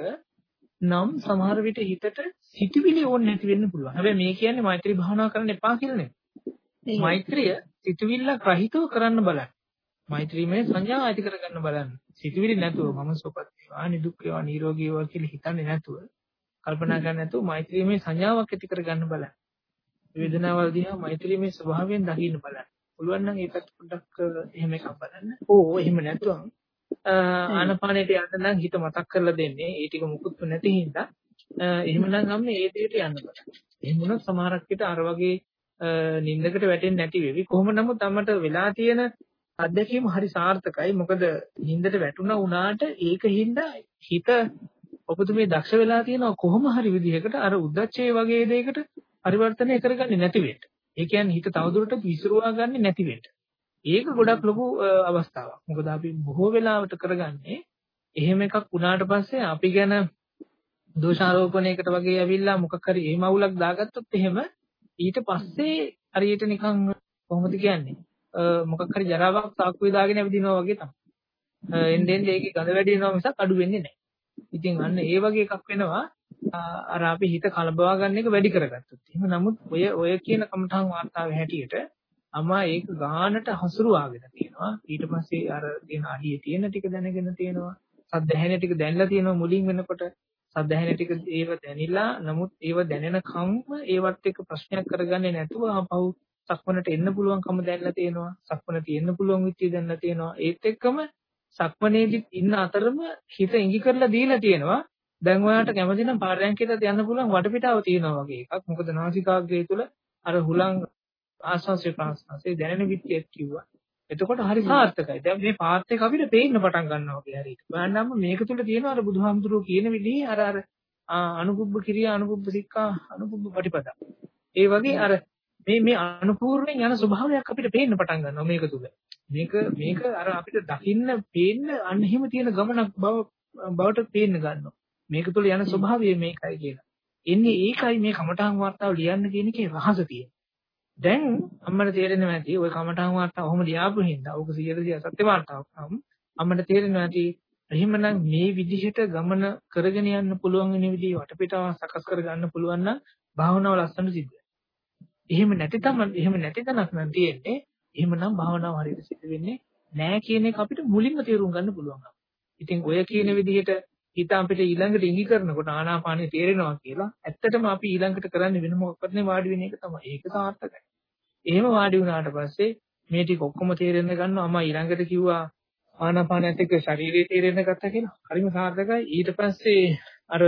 නම් සමහර විට හිතට සිතුවිලි ඕනේ නැති වෙන්න පුළුවන්. හැබැයි මේ කියන්නේ මෛත්‍රී භාවනා කරන්න එපා කියලා නෙවෙයි. මෛත්‍රිය සිතුවිල්ලක් රහිතව කරන්න බලන්න. මෛත්‍රීමය සංඥා ඇති කරගන්න බලන්න. සිතුවිලි නැතුව මම සුවපත් වේවා, නිදුක් වේවා, නිරෝගී වේවා කියලා හිතන්නේ නැතුව කල්පනා කරන්නේ නැතුව මෛත්‍රීමය සංඥාවක් ඇති කරගන්න බලන්න. වේදනාවල් දිහා මෛත්‍රීමය ස්වභාවයෙන් දකින්න බලන්න. පුළුවන් නම් ඒකත් පොඩ්ඩක් එහෙම එකක් බලන්න. ඕ එහෙම නැතුවම ආනපානෙට යන්න නම් හිත මතක් කරලා දෙන්නේ. ඒ ටික මුකුත් නැති හින්දා එහෙමනම් ගම්ම ඒ දෙයට යන්න බෑ. එහෙම වුණොත් සමහරක් විට අර වගේ නින්දකට වැටෙන්නේ නැති වෙවි. කොහොම නමුත් අම්මට වෙලා තියෙන අත්දැකීම හරි සාර්ථකයි. මොකද නින්දට වැටුණා වුණාට ඒකින්ද හිත ඔබතුමේ දක්ෂ වෙලා තියෙනවා කොහොම හරි විදිහකට අර උද්දච්චය වගේ දෙයකට පරිවර්තනය කරගන්නේ නැති වෙන්න. ඒ කියන්නේ හිත තවදුරටත් විසිරුවා ගන්න නැති වෙන්න. ඒක ගොඩක් ලොකු අවස්ථාවක්. මොකද අපි බොහෝ වෙලාවට කරගන්නේ එහෙම එකක් වුණාට පස්සේ අපි ගැන දෝෂාරෝපණයකට වගේ ඇවිල්ලා මොකක් හරි එහෙම අවුලක් දාගත්තොත් එහෙම ඊට පස්සේ හරියට නිකන් කොහොමද කියන්නේ මොකක් හරි ජරාවක් සාක්කුවේ දාගෙන ඇවිදිනවා වගේ තමයි. එන්නේ එන්නේ ඒකේ ගඳ වැඩි වෙනවා මිසක් අඩු වෙන්නේ නැහැ. ඉතින් අන්න ඒ වගේ එකක් වෙනවා අර අපි හිත කලබවා ගන්න එක වැඩි කරගත්තොත්. එහෙම නමුත් ඔය ඔය කියන කමඨාන් වාර්තාවේ හැටියට අමා ඒක ගානට හසුරුවාගෙන තියෙනවා. ඊට පස්සේ අර තියෙන අඩියේ තියෙන ටික දැනගෙන තියෙනවා. සද්ද ඇහෙන ටික දැනලා තියෙනවා මුලින් වෙනකොට. සද්ද ඇහෙන ටික ඒව දැනිලා නමුත් ඒව දැනෙන කම්ම ඒවත් එක්ක ප්‍රශ්නයක් කරගන්නේ නැතුව ආපහු සක්මනට එන්න පුළුවන්කම දැනලා තියෙනවා සක්මන තියෙන්න පුළුවන් විත්‍ය දැනලා තියෙනවා ඒත් එක්කම සක්මනේදි ඉන්න අතරම හිත ඉඟි කරලා දීලා තියෙනවා දැන් ඔයාලට කැමති නම් පාරයන්කේට යන්න පුළුවන් වටපිටාව තියෙනවා වගේ එකක් මොකද නාසිකාග්‍රය තුල අර හුලං ආස්වාස්ය ප්‍රාස්වාස්ය දැනෙන විත්‍යයක් කිව්වා එතකොට හරි සාර්ථකයි. දැන් මේ පාත් එක අපිට පේන්න පටන් ගන්නවා වගේ හරියට. බලන්නම මේක තුල තියෙනවා අර බුදුහාමුදුරුවෝ කියන විදිහේ අර අර අනුකුබ්බ කිරියා අනුකුබ්බ සික්කා අනුකුබ්බ පටිපදා. ඒ වගේ අර මේ මේ අනුපූර්ණයෙන් යන ස්වභාවයක් අපිට පේන්න පටන් ගන්නවා මේක තුල. මේක මේක අර අපිට දකින්න පේන්න අන්න එහෙම තියෙන ගමනක් බව බවට පේන්න ගන්නවා. මේක තුළ යන ස්වභාවය මේකයි කියලා. එන්නේ ඒකයි මේ කමඨාන් වර්තාව ලියන්න කියන එකේ රහස තියෙන්නේ. දැන් අම්මට තේරෙන්නේ නැති ওই කමඨාන් වර්තාව ඔහොම ලියාපු හින්දා ඕක 100% සත්‍ය වර්තාවක් නම් අම්මට තේරෙන්නේ නැති එහෙමනම් මේ විදිහට ගමන කරගෙන යන්න පුළුවන් වෙන විදිහ වටපිටාව සකස් කරගන්න පුළුවන් නම් භාවනාව ලස්සන සිද්ධ එහෙම නැති තමයි එහෙම නැති තනක් නම් තියෙන්නේ. එහෙමනම් භාවනාව හරියට සිද්ධ වෙන්නේ නෑ කියන එක අපිට මුලින්ම තේරුම් ගන්න පුළුවන්. ඉතින් ඔය කියන විදිහට හිත අපිට ඊළඟට ඉඟි කරනකොට ආනාපානෙ තේරෙනවා කියලා ඇත්තටම අපි ඊළඟට කරන්නේ වෙන මොකක්වත් නෙවෙයි වාඩි වෙන එක තමයි. ඒක සාර්ථකයි. එහෙම වාඩි වුණාට පස්සේ මේ ටික ඔක්කොම තේරෙන්න ගන්නවා. අම්මා ඊළඟට කිව්වා ආනාපානයත් එක්ක ශරීරය තේරෙන්න ගත්තා කියලා. හරිම සාර්ථකයි. ඊට පස්සේ අර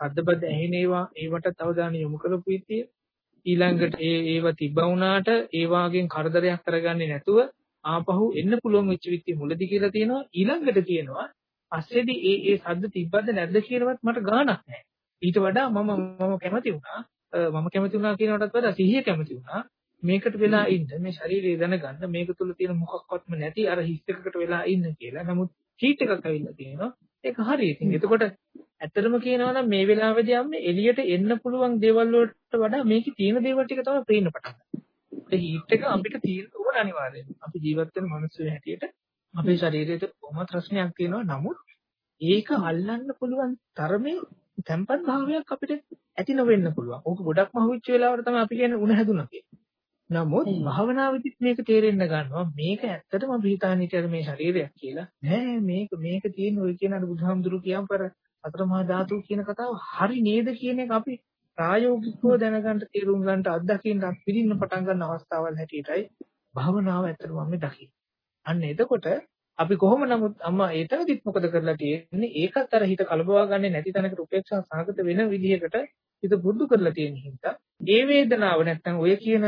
සද්දබද්ද ඇහෙන ඒවා ඒවට අවධානය යොමු කරපු ඉතිය ඊළඟට ඒ ඒව තිබ්බා වුණාට ඒ වාගෙන් කරදරයක් කරගන්නේ නැතුව ආපහු එන්න පුළුවන් වෙච්ච විත්ති මුලදි කියලා තියෙනවා ඊළඟට කියනවා පස්සේදී ඒ ඒ සද්ද තිබ්බද නැද්ද කියලාවත් මට ගාණක් නැහැ. ඊට වඩා මම මම කැමති වුණා. මම කැමති වුණා කියනකටත් වඩා සිහිය කැමති වුණා. මේකට වෙලා ඉන්න මේ ශරීරය දැනගන්න මේක තුල තියෙන මොකක්වත්ම නැති අර හිස් එකකට වෙලා ඉන්න කියලා. නමුත් හීට් එකක් ඇවිල්ලා තියෙනවා. ඒක හරි ඉතින්. එතකොට ඇත්තටම කියනවා නම් මේ වෙලාවේදී අම්මේ එළියට එන්න පුළුවන් දේවල් වලට වඩා මේකේ තියෙන දේවල් ටික තමයි පේන්න පටන් ගන්නේ. ඒ හීට් එක අපිට තියෙන ඕන අනිවාර්යයෙන්. අපි ජීවත් වෙන මිනිස්සු හැටියට අපේ ශරීරයට කොහොමද රසණයක් තියෙනවා. නමුත් ඒක අල්ලන්න පුළුවන් තරමේ තැම්පත් භාවයක් අපිට ඇති නොවෙන්න පුළුවන්. ඕක ගොඩක්ම හුවිච්ච වෙලාවට තමයි අපි කියන්නේ උණ හැදුනා කියලා. නමුත් භාවනාවේදීත් මේක තේරෙන්න ගන්නවා මේක ඇත්තටම අපි හිතාන හිටියද මේ ශරීරයක් කියලා නෑ මේක මේක තියෙන ඔය කියන අර බුදුහාමුදුරු කියම් පර අතර මහා ධාතු කියන කතාව හරි නේද කියන එක අපි ප්‍රායෝගිකව දැනගන්න තේරුම් ගන්නට අත්දකින්න පිළින්න පටන් ගන්න අවස්ථාවල් හැටියටයි භාවනාව ඇත්තටම අපි දකින්නේ අන්න එතකොට අපි කොහොම නමුත් අම්මා ඒතනදිත් මොකද කරලා තියෙන්නේ ඒකත් අර හිත කලබවා ගන්නේ නැති තැනකට උපේක්ෂා සහගත වෙන විදිහකට හිත පුරුදු කරලා තියෙන හින්දා ඒ වේදනාව නැත්තම් ඔය කියන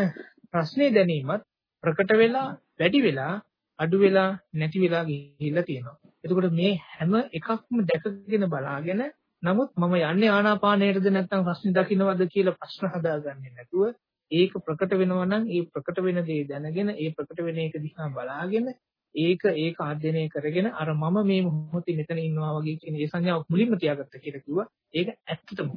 ප්‍රශ්නේ දැනීමත් ප්‍රකට වෙලා වැඩි වෙලා අඩු වෙලා නැති වෙලා ගිහිල්ලා තියෙනවා. එතකොට මේ හැම එකක්ම දැකගෙන බලාගෙන නමුත් මම යන්නේ ආනාපානයටද නැත්නම් ප්‍රශ්නේ දකින්නවද කියලා ප්‍රශ්න හදාගන්නේ නැතුව ඒක ප්‍රකට වෙනවා නම් ඒ ප්‍රකට වෙන දේ දැනගෙන ඒ ප්‍රකට වෙන එක දිහා බලාගෙන ඒක ඒක අධ්‍යයනය කරගෙන අර මම මේ මොහොතේ මෙතන ඉන්නවා වගේ කියන ඒ සංඥාව මුලින්ම තියාගත්ත කියලා කිව්වා. ඒක ඇත්තටම.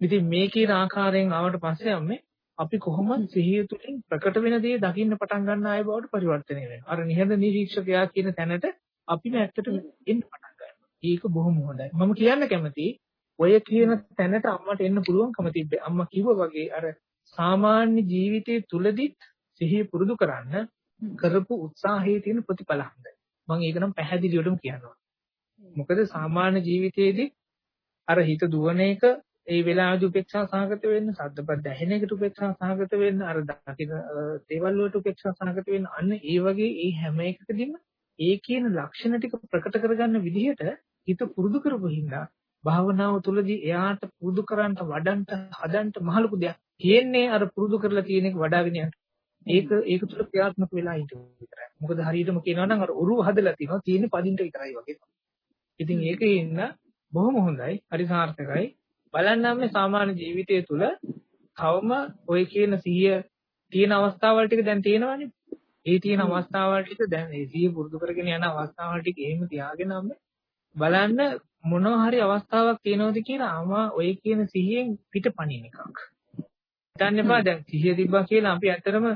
ඉතින් මේ කියන ආකාරයෙන් ආවට පස්සේ අම්මේ අපි කොහොමද සිහිය තුළින් ප්‍රකට වෙන දේ දකින්න පටන් ගන්න ආය බවට පරිවර්තනය වෙනවා. අර නිහඬ නිරීක්ෂකයා කියන තැනට අපිම ඇත්තටම එන්න පටන් ගන්නවා. ඒක බොහොම හොඳයි. මම කියන්න කැමතියි ඔය කියන තැනට අම්මට එන්න පුළුවන්කම තිබ්බේ. අම්මා කිව්වා වගේ අර සාමාන්‍ය ජීවිතයේ තුලදිත් සිහිය පුරුදු කරන්න කරපු උත්සාහයේ තියෙන ප්‍රතිඵල හොඳයි. මම ඒක නම් පැහැදිලිවටම කියනවා. මොකද සාමාන්‍ය ජීවිතයේදී අර හිත දුවන එක ඒ වෙලාවදී උපේක්ෂා සහගත වෙන්න, සද්දපත් ඇහෙන එකට උපේක්ෂා සහගත වෙන්න, අර දකින දේවල් වලට උපේක්ෂා සහගත වෙන්න, අන්න ඒ වගේ ඒ හැම එකකදීම ඒ කියන ලක්ෂණ ටික ප්‍රකට කරගන්න විදිහට හිත පුරුදු කරපු හින්දා භාවනාව තුළදී එයාට පුරුදු කරන්න වඩන්ට හදන්න මහලුකු දෙයක් තියෙන්නේ අර පුරුදු කරලා තියෙන එක වඩාගෙන යන්න. ඒක ඒක තුළ ක්‍රියාත්මක වෙලා ඉන්න විතරයි. මොකද හරියටම කියනවා නම් අර ඔරුව හදලා තියෙනවා තියෙන්නේ පදින්න විතරයි වගේ. ඉතින් ඒකේ ඉන්න බොහොම හොඳයි, හරි සාර්ථකයි. බලන්නම් මේ සාමාන්‍ය ජීවිතය තුළ කවම ඔය කියන සිහිය තියෙන අවස්ථාවල් ටික දැන් තියෙනවනේ. ඒ තියෙන අවස්ථාවල් ටික දැන් ඒ සිහිය පුරුදු කරගෙන යන අවස්ථාවල් ටික එහෙම තියාගෙන බලන්න මොනවා හරි අවස්ථාවක් තියෙනවද කියලා ආමා ඔය කියන සිහියෙන් පිටපණින එකක්. හිතන්න එපා දැන් සිහිය තිබ්බා කියලා අපි ඇත්තරම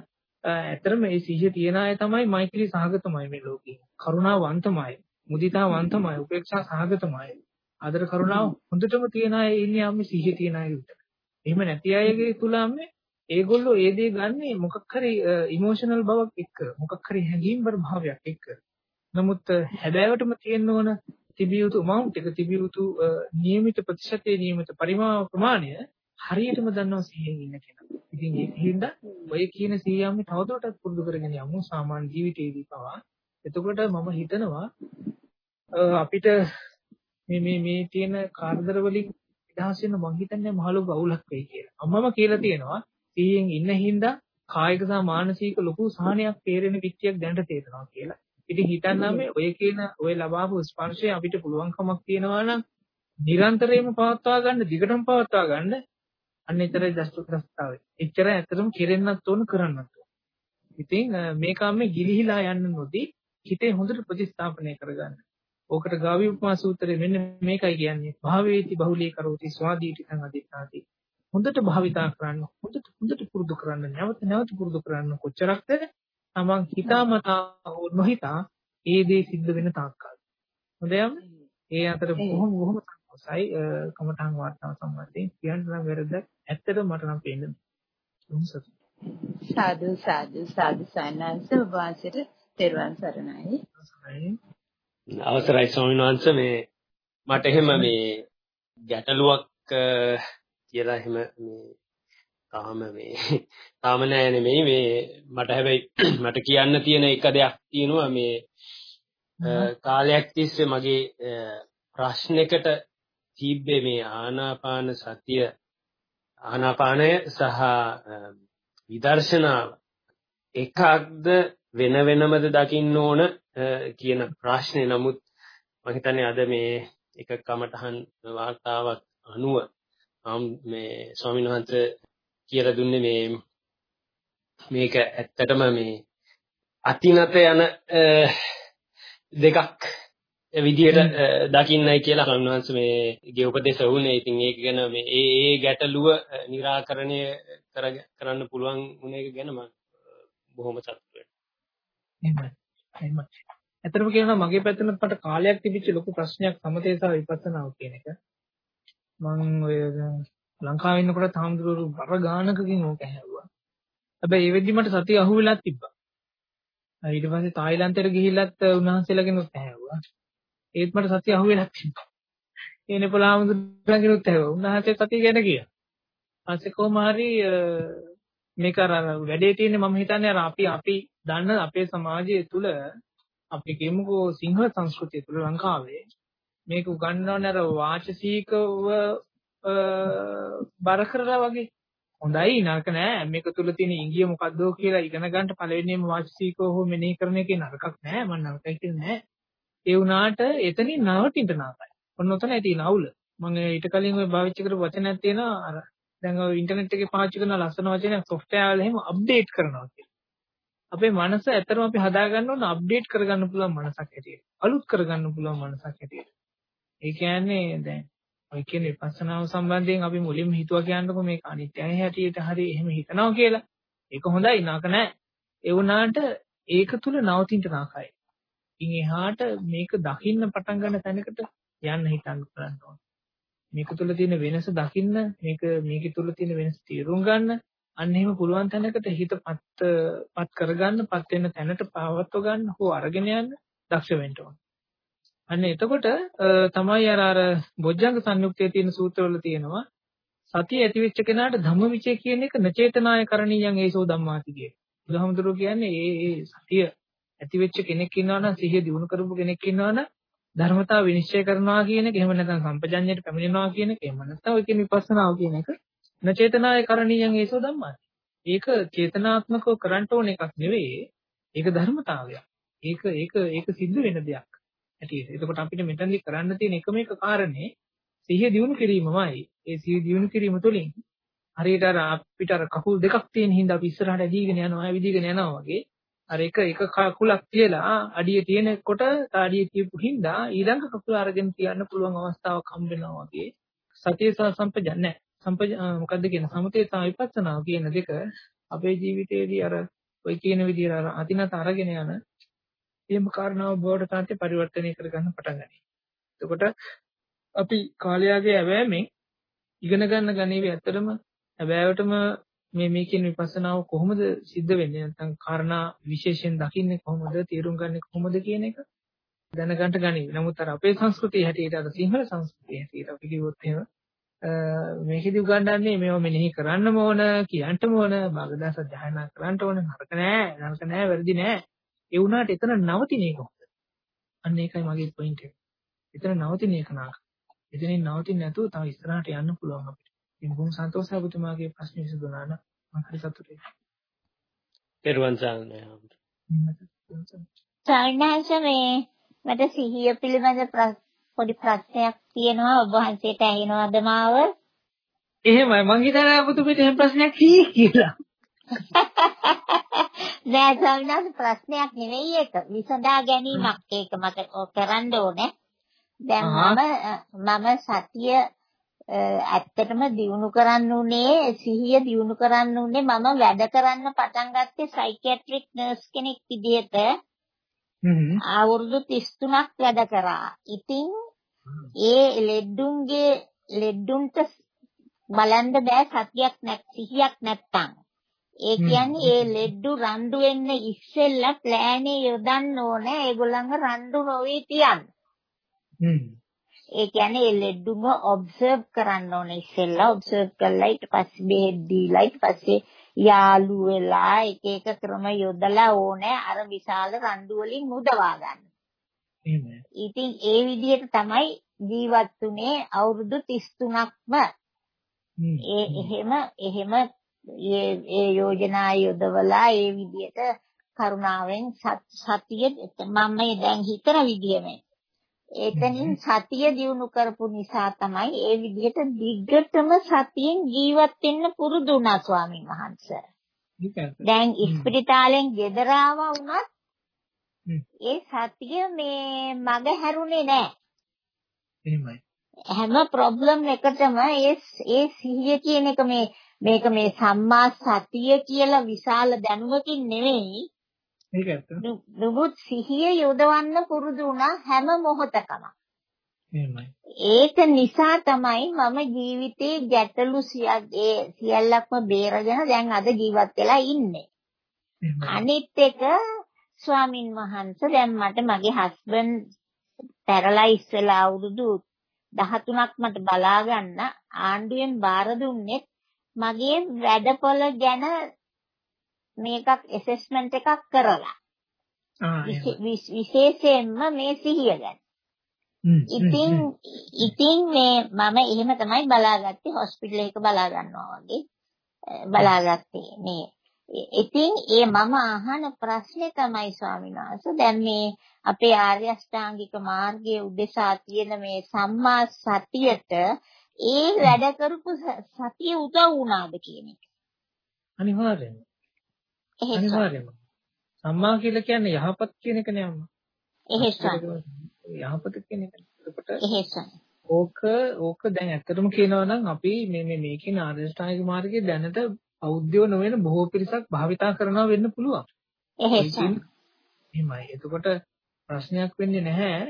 ඇත්තරම මේ සිහිය තියන අය තමයි මෛත්‍රී සහගතමයි මේ ලෝකේ. කරුණාවන්තමයි, මුදිතාවන්තමයි, උපේක්ෂා සහගතමයි. ආදර කරුණාව හොඳටම තියන අය ඉන්නේ අම්මේ සිහිය තියන අය විතර. එහෙම නැති අයගේ තුල අම්මේ ඒගොල්ලෝ ඒ දේ ගන්නේ මොකක් හරි ඉමෝෂනල් බවක් එක්ක මොකක් හරි හැඟීම්බර භාවයක් එක්ක. නමුත් හැබෑවටම තියෙන්න ඕන තිබිය යුතු amount එක තිබිය යුතු නියමිත ප්‍රතිශතයේ නියමිත පරිමාණ ප්‍රමාණය හරියටම දන්නවා සිහියෙන් ඉන්න කෙනා. ඉතින් ඒකින්ද ඔය කියන සිහියම්ම තවදුරටත් පුරුදු කරගෙන යමු සාමාන්‍ය ජීවිතයේදී පවා. එතකොට මම හිතනවා අපිට මේ මේ මේ තියෙන කාර්දර වලින් නිදහස් වෙන්න මං හිතන්නේ මහලු බවුලක් වෙයි කියලා. අම්මම කියලා තියෙනවා සීයෙන් ඉන්න හින්දා කායික සහ මානසික ලොකු සහනයක් තේරෙන පිටියක් දැනට තේරෙනවා කියලා. ඉතින් හිතන්නම් මේ ඔය කියන ඔය ලබාපු ස්පර්ශය අපිට පුළුවන්කමක් තියෙනවා නම් නිරන්තරයෙන්ම පවත්වා ගන්න, දිගටම පවත්වා ගන්න අන්න එතරයි දස්තුත්‍රස්තාවය. එච්චර ඇත්තටම කෙරෙන්නත් ඕන කරන්නත් ඕන. ඉතින් මේකම ගිලිහිලා යන්න නොදී හිතේ හොඳට ප්‍රතිස්ථාපනය කරගන්න. ඕකට ගාවි උපමා සූත්‍රයේ මෙන්න මේකයි කියන්නේ. භාවේති බහුලී කරෝති ස්වාදීටිකං අදිත්‍යාති. හොඳට භාවිතා කරන්න, හොඳට හොඳට පුරුදු කරන්න, නැවත නැවත පුරුදු කරන්න කොච්චරක්ද? තමන් හිතාමතා හෝ නොහිතා ඒ දේ සිද්ධ වෙන තාක්කල්. හොඳයම්? ඒ අතර බොහොම බොහොම සයි කමඨං වාර්තාව සම්බන්ධයෙන්. කියන්න නම් වැරද්දක් ඇත්තටම මට නම් පේන්නේ. සාදු සාදු සාදු සයන්ස වහන්සේට තෙරුවන් සරණයි. අවසරයි. ස්වාමීන් වහන්සේ. මේ මට එහෙම මේ ගැටලුවක් කියලා එහෙම මේ තාම මේ තාම නෑ නෙමෙයි. මේ මට හැබැයි මට කියන්න තියෙන එක දෙයක් තියෙනවා. මේ කාලයක් තිස්සේ මගේ ප්‍රශ්නයකට තිබ්බේ මේ ආනාපාන සතිය ආනාපානය සහ විදර්ශනාව. එකක්ද වෙන වෙනමද දකින්න ඕන කියන ප්‍රශ්නේ. නමුත් මම හිතන්නේ අද මේ එක කමටහන් වාර්තාවක් අනුව මේ ස්වාමීන් වහන්සේ කියලා දුන්නේ මේ මේක ඇත්තටම මේ අතිනත යන දෙකක් විදියට දකින්නයි කියලා කන්වන්ස් මේ ගේ උපදේශ වුණේ. ඉතින් ඒක ගැන මේ ඒ ඒ ගැටලුව निराකරණය කරන්න පුළුවන් වුණ එක ගැන මම බොහොම සතුටු වෙනවා. එහෙමයි. එහෙමයි. ඇත්තටම කියනවා මගේ පැත්තෙන් මට කාලයක් තිබිච්ච ලොකු ප්‍රශ්නයක් සමතේ සහ විපස්සනාව කියන එක. මම ඔය ලංකාවේ ඉන්නකොට තාම්දුරු බර ගානකකින් ඕක ඇහුවා. හැබැයි ඒ වෙද්දි මට සතිය අහු වෙලා තිබ්බා. ඊට පස්සේ තායිලන්තයට ගිහිල්ලත් උන්වහන්සේලාගෙනුත් ඇහුවා. ඒත් මට සතිය අහු වෙලා තිබ්බා. ඒ නෙපලාමුදුරගෙනුත් ඇහුවා. උන්වහන්සේ සතිය ගැන කියා. පස්සේ කොහොම හරි මේක අර වැඩේ තියෙන්නේ මම හිතන්නේ අර අපි අපි දන්න අපේ සමාජය තුළ අපි කියමුකෝ සිංහල සංස්කෘතිය තුළ ලංකාවේ මේක උගන්වන්නේ අර වාචසිකව බර කරලා වගේ. හොඳයි නරක නෑ. මේක තුල තියෙන ඉංගිය මොකද්ද කියලා ඉගෙන ගන්න පළවෙනිම වාචිකව හෝ මෙනෙහි කරන එකේ නරකක් නෑ. මම නරකයි කියන්නේ නෑ. ඒ වුණාට එතනින් නවතින්න නාකයි ඔන්න ඔතන තියෙන අවුල. මම ඊට කලින් ඔය භාවිත කරපු වචනයක් තියෙනවා. අර දැන් ඔය ඉන්ටර්නෙට් එකේ පාවිච්චි කරන ලස්සන වචනයක් සොෆ්ට්වෙයාර් වල එහෙම අප්ඩේට් කරනවා කියලා. අපේ මනස ඇත්තටම අපි හදාගන්න ඕන අප්ඩේට් කරගන්න පුළුවන් මනසක් හැටියට. අලුත් කරගන්න පුළුවන් මනසක් හැටියට. ඒ කියන්නේ දැන් ඔය කියන විපස්සනාව සම්බන්ධයෙන් අපි මුලින්ම හිතුවා කියන්නකො මේක අනිත්‍යයි හැටියට හරි එහෙම හිතනවා කියලා. ඒක හොඳයි නක නෑ. ඒ වුණාට ඒක තුල නවතින්න නාකයි. ඉතින් එහාට මේක දකින්න පටන් ගන්න තැනකට යන්න හිතන්න බලන්න ඕන. මේක තුල තියෙන වෙනස දකින්න මේක මේකේ තුල තියෙන වෙනස තේරුම් ගන්න අන්න එහෙම පුළුවන් තැනකට හිතපත් පත් කරගන්න පත් වෙන තැනට පවත්ව ගන්න හෝ අරගෙන යන්න දක්ෂ වෙන්න ඕන. අන්න එතකොට තමයි අර අර බොජ්ජංග සංයුක්තයේ තියෙන සූත්‍රවල තියෙනවා සතිය ඇතිවෙච්ච කෙනාට ධම්මවිචය කියන එක නචේතනාය කරණීයන් ඒසෝ ධම්මාති කියේ. බුදුහාමුදුරුවෝ කියන්නේ ඒ ඒ සතිය ඇතිවෙච්ච කෙනෙක් ඉන්නවා නම් සිහිය දිනු කරපු කෙනෙක් ඉන්නවා නම් ධර්මතාව විනිශ්චය කරනවා කියන එක එහෙම නැත්නම් සම්පජඤ්ඤයට පැමිණෙනවා කියන එක එහෙම නැත්නම් ඔය කියන විපස්සනාව කියන එක නචේතනාය කරණීයන් ඒසෝ ධම්මාති. ඒක චේතනාත්මකව කරන්න ඕන එකක් නෙවෙයි. ඒක ධර්මතාවයක්. ඒක ඒක ඒක සිද්ධ වෙන දෙයක්. හැටියට. එතකොට අපිට මෙතනදි කරන්න තියෙන එකම එක කාරණේ සිහිය දියුණු කිරීමමයි. ඒ සිහිය දියුණු කිරීම තුළින් හරියට අර අපිට අර කකුල් දෙකක් තියෙන හින්දා අපි ඉස්සරහට ඇදීගෙන යනවා, ඇවිදීගෙන යනවා වගේ අර එක එක කකුලක් තියලා අඩිය තියෙනකොට අඩිය තියපු හින්දා ඊළඟ කකුල අරගෙන තියන්න පුළුවන් අවස්ථාවක් හම්බ වෙනවා වගේ සතිය සහ සම්පජන්‍ය සම්පජ මොකද්ද කියන සමතේ සහ විපස්සනාව කියන දෙක අපේ ජීවිතයේදී අර ඔය කියන විදිහට අර අතිනත අරගෙන යන එහෙම කාරණාව බවට තාත්තේ පරිවර්තනය කරගන්න පටන් ගනී. එතකොට අපි කාලයාගේ ඇවෑමෙන් ඉගෙන ගන්න ගණීවි ඇත්තටම. හැබෑවටම මේ මේ කියන විපස්සනාව කොහොමද සිද්ධ වෙන්නේ? නැත්නම් කාරණා විශේෂයෙන් දකින්නේ කොහොමද? තේරුම් ගන්නේ කොහොමද කියන එක දැනගන්න ගනීවි. නමුත් අර අපේ සංස්කෘතිය හැටියට අර සිංහල සංස්කෘතිය හැටියට අපි කිව්වොත් එහෙම මේකෙදි උගන්වන්නේ මේව මෙනෙහි කරන්නම ඕන කියන්නම ඕන භාගදාස ධායනා කරන්න ඕන. නරක නෑ නරක නෑ වැරදි නෑ. ඒ වුණාට එතන නවතින එක හොඳ. අන්න ඒකයි මගේ පොයින්ට් එක. එතන නවතින එක නාක. එතනින් නවතින්න නැතුව තව ඉස්සරහට යන්න පුළුවන් අපිට. ඉතින් බොහොම සන්තෝෂයි ඔබතුමාගේ ප්‍රශ්න විසඳුණා නම් මම හරි සතුටුයි. පෙරවන් සාන්නේ. මේ මට සිහිය පිළිබඳ පොඩි ප්‍රශ්නයක් තියෙනවා ඔබ වහන්සේට ඇහෙනවද මාව? එහෙමයි මං හිතන්නේ ඔබතුමීට එහෙම ප්‍රශ්නයක් කියලා. නෑ ස්වාමීන් ප්‍රශ්නයක් නෙවෙයි ඒක. විසඳා ගැනීමක් ඒක මට කරන්න ඕනේ. දැන් මම මම සතිය ඇත්තටම දිනු කරන්න උනේ සිහිය දිනු කරන්න උනේ මම වැඩ කරන්න පටන් ගත්තේ සයිකියාට්‍රික් නර්ස් කෙනෙක් විදිහට අවුරුදු 33ක් වැඩ කරා. ඉතින් ඒ ලෙඩුන්ගේ ලෙඩුන්ට බලන්න බෑ සතියක් නැත් සිහියක් නැත්තම්. ඒ කියන්නේ ඒ ලෙඩ්ඩු රණ්ඩු වෙන්න ඉස්සෙල්ලා ප්ලෑනේ යොදන්න ඕනේ ඒගොල්ලන්ව රණ්ඩු නොවී තියන්න. ඒ කියන්නේ ඒ ලෙඩුම ඔබ්සර්ව් කරන්න ඕනේ ඉස්සෙල්ලා ඔබ්සර්ව් කළා ඊට පස්සේ බෙහෙත් දීලා ඊට පස්සේ යාළු වෙලා එක එක ක්‍රම යොදලා ඕනේ අර විශාල රණ්ඩු වලින් මුදවා ගන්න. එහෙමයි. ඉතින් ඒ විදිහට තමයි ජීවත් වුනේ අවුරුදු 33ක්ම. ඒ එහෙම එහෙම ඒ යෝජනා යොදවලා ඒ විදිහට කරුණාවෙන් සතිය මම දැන් හිතන විදිහමයි. එතනින් සතිය දිනු කරපු නිසා තමයි ඒ විදිහට දිග්ගටම සතියෙන් ජීවත් වෙන්න පුරුදු වුණා ස්වාමීන් වහන්සේ. දැන් ඉස්පිරිතාලෙන් ගෙදර ආවා වුණත් ඒ සතිය මේ මග හැරුණේ නැහැ. එහෙමයි. හැම ප්‍රොබ්ලම් එකටම ඒ ඒ සිහිය කියන එක මේ මේක මේ සම්මා සතිය කියලා විශාල දැනුමකින් නෙවෙයි ඒක ඇත්ත. නුඹුත් සිහිය යොදවන්න පුරුදු වුණා හැම මොහොතකම. එහෙමයි. ඒක නිසා තමයි මම ජීවිතේ ගැටලු සියල්ලක්ම බේරගෙන දැන් අද ජීවත් වෙලා ඉන්නේ. අනිත් එක ස්වාමින් වහන්සේ දැන් මට මගේ හස්බන්ඩ් පැරලයිස් වෙලා අවුරුදු 13ක් මට බලා ගන්න ආණ්ඩුවෙන් බාර දුන්නේ මගේ වැඩපොළ ගැන මේකක් ඇසෙස්මන්ට් එකක් කරලා. විශේෂයෙන්ම මේ සිහිය ගැන. ඉතින් ඉතින් මේ මම එහෙම තමයි බලාගත්තේ. හොස්පිටල් එක බලා ගන්නවා වගේ බලාගත්තේ මේ. ඉතින් ඒ මම අහන ප්‍රශ්නේ තමයි ස්වාමීන් වහන්සේ. දැන් මේ අපේ ආර්ය අෂ්ටාංගික මාර්ගයේ උදෙසා තියෙන මේ සම්මා සතියට ඒ වැඩ කරපු සතිය උදව් වුණාද කියන එක. අනිවාර්යෙන්ම. අනිවාර්යෙන්ම. සම්මා කියලා කියන්නේ යහපත් කියන එකනේ අම්මා. එහෙසයි. යහපත කියන එක. එහෙසයි. ඕක ඕක දැන් ඇත්තටම කියනවා නම් අපි මේ මේ මේ කියන ආර්යශ්‍රාණික මාර්ගයේ දැනට බෞද්ධයෝ නොවන බොහෝ පිරිසක් භාවිතා කරනවා වෙන්න පුළුවන්. එහෙසයි. එහෙමයි. එතකොට ප්‍රශ්නයක් වෙන්නේ නැහැ.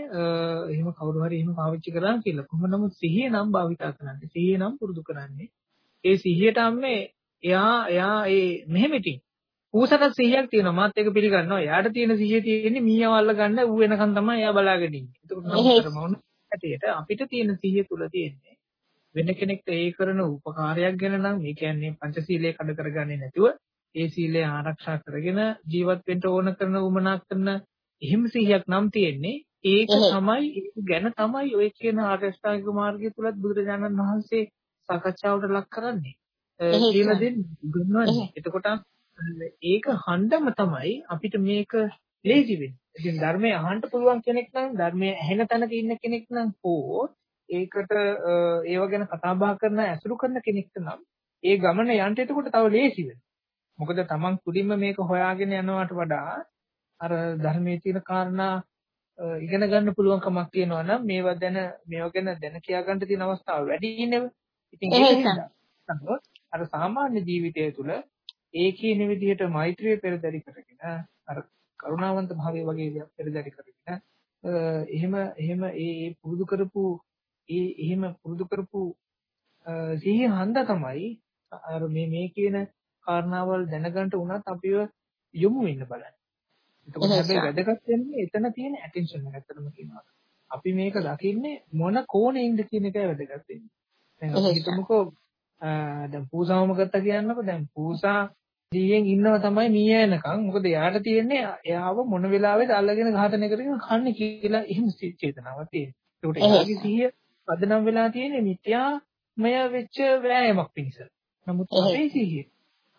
එහෙම කවුරු හරි එහෙම පාවිච්චි කරා කියලා. කොහොම නමුත් සිහිය නම් භාවිතා කරන්නේ. සිහිය නම් පුරුදු කරන්නේ. ඒ සිහියට අම්මේ එයා එයා ඒ මෙහෙම ඉතින් ඌසට සිහියක් තියෙනවා මාත් ඒක පිළිගන්නවා. එයාට තියෙන සිහිය තියෙන්නේ මීයව අල්ල ගන්න ඌ වෙනකන් තමයි එයා බලාගෙන ඉන්නේ. ඒක නම් හැටියට අපිට තියෙන සිහිය තුල තියෙන්නේ වෙන කෙනෙක්ට ඒ කරන උපකාරයක් ගැන නම් මේ කියන්නේ පංචශීලයේ කඩ කරගන්නේ නැතුව ඒ සීලය ආරක්ෂා කරගෙන ජීවත් වෙන්න ඕන කරන උමනා කරන එහෙම සිහියක් නම් තියෙන්නේ ඒක තමයි ඒක ගැන තමයි ඔය කියන ආර්යශ්‍රාංගික මාර්ගය තුලත් බුදුරජාණන් වහන්සේ සාකච්ඡාවට ලක් කරන්නේ. කියලා දෙන්නේ. එතකොට ඒක හන්දම තමයි අපිට මේක ලේසි වෙන්නේ. ඉතින් ධර්මය අහන්න පුළුවන් කෙනෙක් නම් ධර්මය ඇහෙන තැනක ඉන්න කෙනෙක් නම් හෝ ඒකට ඒව ගැන කතා බහ කරන ඇසුරු කරන කෙනෙක්ට නම් ඒ ගමන යන්න එතකොට තව ලේසි වෙනවා. මොකද Taman තුලින්ම මේක හොයාගෙන යනවට වඩා අර ධර්මයේ තියෙන කාරණා ඉගෙන ගන්න පුළුවන්කමක් තියෙනවා නම් මේවා දැන මේවා ගැන දැන කියා ගන්න තියෙන අවස්ථාව වැඩි නේද? ඉතින් අර සාමාන්‍ය ජීවිතය තුළ ඒ කියන විදිහට මෛත්‍රිය පෙරදරි කරගෙන අර කරුණාවන්ත භාවය වගේ දේවල් පෙරදරි කරගෙන එහෙම එහෙම ඒ පුරුදු කරපු ඒ එහෙම පුරුදු කරපු සිහිය හන්ද තමයි අර මේ මේ කියන කාරණාවල් දැනගන්න උනත් අපිව යොමු වෙන්න බලන්න. එතකොට හැබැයි වැදගත් වෙන්නේ එතන තියෙන ඇටෙන්ෂන් එක ඇත්තටම කියනවා. අපි මේක දකින්නේ මොන කෝණයෙන්ද කියන එකයි වැදගත් වෙන්නේ. දැන් අපි හිතමුකෝ දැන් පූසාවම ගත්තා කියන්නකො දැන් පූසා ජීයෙන් ඉන්නව තමයි මීය එනකන් මොකද එයාට තියෙන්නේ එයාව මොන වෙලාවෙද අල්ලගෙන ඝාතනය කරගෙන කන්නේ කියලා එහෙම චේතනාවක් තියෙනවා. ඒකට එයාගේ සිහිය පදනම් වෙලා තියෙන්නේ මිත්‍යාමය වෙච්ච වෑයමක් පිණිස. නමුත් අපේ සිහිය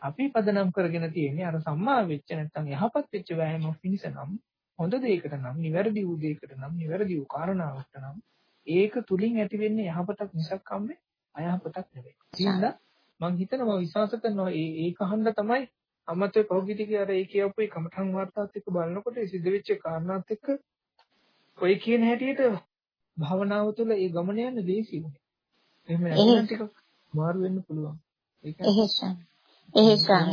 අපි පදනම් කරගෙන තියෙන්නේ අර සම්මා වෙච්ච නැත්නම් යහපත් වෙච්ච වෑයමක් පිණිස නම් හොඳ දෙයකට නම් නිවැරදි වූ දෙයකට නම් නිවැරදි වූ කාරණාවකට නම් ඒක තුලින් ඇති වෙන්නේ යහපතක් මිසක් කම්මේ අයහපතක් නෙවෙයි. ඉතින් මම හිතනවා විශ්වාස කරනවා ඒ ඒක හන්ද තමයි අමතේ පෞද්ගලිකයේ අර ඒ කියපු ඒ කමඨං වාර්තාවත් එක්ක බලනකොට ඒ සිද්ධ වෙච්ච කාරණාත් එක්ක ඔය කියන හැටියට භවනාව තුළ ඒ ගමන යන දේසි උනේ. එහෙම නැත්නම් ටික මාරු වෙන්න පුළුවන්. ඒක එහෙසම්. එහෙසම්.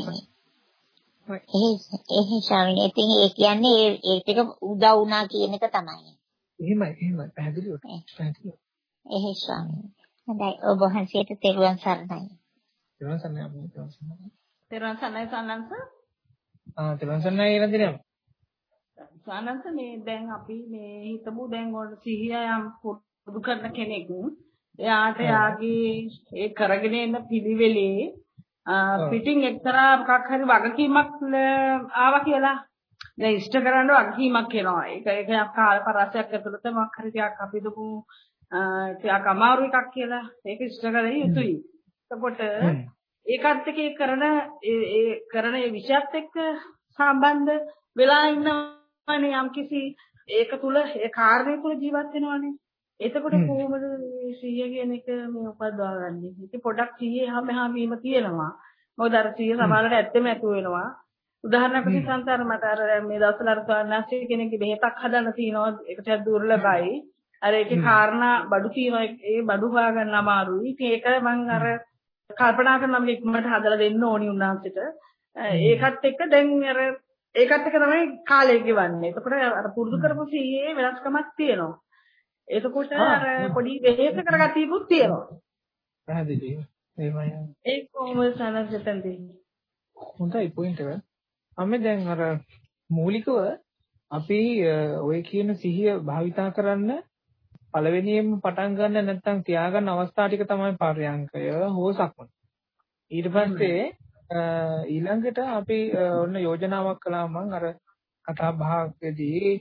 එහෙසම්. ඉතින් ඒ කියන්නේ ඒ ටික උදව් වුණා කියන එක තමයි. එහෙමයි එහෙමයි පැහැදිලිව. පැහැදිලිව. එහෙසම්. හොඳයි ඔබ වහන්සේට තෙරුවන් සරණයි. තෙරුවන් සරණයි අපේ තෙරුවන් සරණයි. තෙරුවන් සරණයි සන්නංශ. ආ තෙරුවන් සරණයි ඉරදිනම. සන්නංශ මේ දැන් අපි මේ හිතමු දැන් ඔය සිහිය යම් පුදු කරන කෙනෙක් එයාට යාගේ ඒ කරගෙන එන පිළිවෙලේ පිටින් එක්තරා මොකක් හරි වගකීමක් ආවා කියලා දැන් ඉෂ්ට කරන්න වගකීමක් එනවා. ඒක ඒක කාල පරාසයක් ඇතුළත මොකක් හරි ටිකක් අපි දුමු ටිකක් අමාරු එකක් කියලා. ඒක ඉෂ්ට කළ යුතුයි. එතකොට ඒකත් එක්ක කරන ඒ කරන ඒ විෂයත් එක්ක සම්බන්ධ වෙලා ඉන්නවනේ යම්කිසි ඒක තුල ඒ කාර්යය තුල ජීවත් වෙනවනේ. එතකොට කොහොමද සිහිය කියන එක මේ උපදවාගන්නේ? ඉතින් පොඩක් සිහිය හැම හැම වීම තියෙනවා. මොකද අර සිහිය සමහරවිට ඇත්තම ඇතු වෙනවා. උදාහරණයක් වශයෙන් සංසාර මට අර මේ දවස්වල අර ස්වාමීනාස්සේ කෙනෙක්ගේ බෙහෙතක් හදන්න තියෙනවා. ඒකට දුර්ලභයි. අර ඒකේ කාරණා බඩු තියෙනවා. ඒ බඩු හොයාගන්න අමාරුයි. ඉතින් ඒක මම අර කල්පනා කරනවා මම ඉක්මනට හදලා දෙන්න ඕනි උන්වහන්සේට. ඒකත් එක්ක දැන් අර ඒකත් එක්ක තමයි කාලය ගෙවන්නේ. එතකොට අර පුරුදු කරපු සීයේ වෙනස්කමක් තියෙනවා. එතකොට අර පොඩි වෙහෙස කරගතියකුත් තියෙනවා. පැහැදිලි. එහෙමයි. ඒක කොහොමද සනසෙතන් දෙන්නේ? හොඳයි පොයින්ට් එක. අපි දැන් අර මූලිකව අපි ඔය කියන සිහිය භාවිතා කරන්න පළවෙනියෙන්ම පටන් ගන්න නැත්නම් තියාගන්න අවස්ථා ටික තමයි පරයන්කය හෝ සක්මන. ඊට පස්සේ ඊළඟට අපි ඔන්න යෝජනාවක් කළා මම අර කතා බහකදී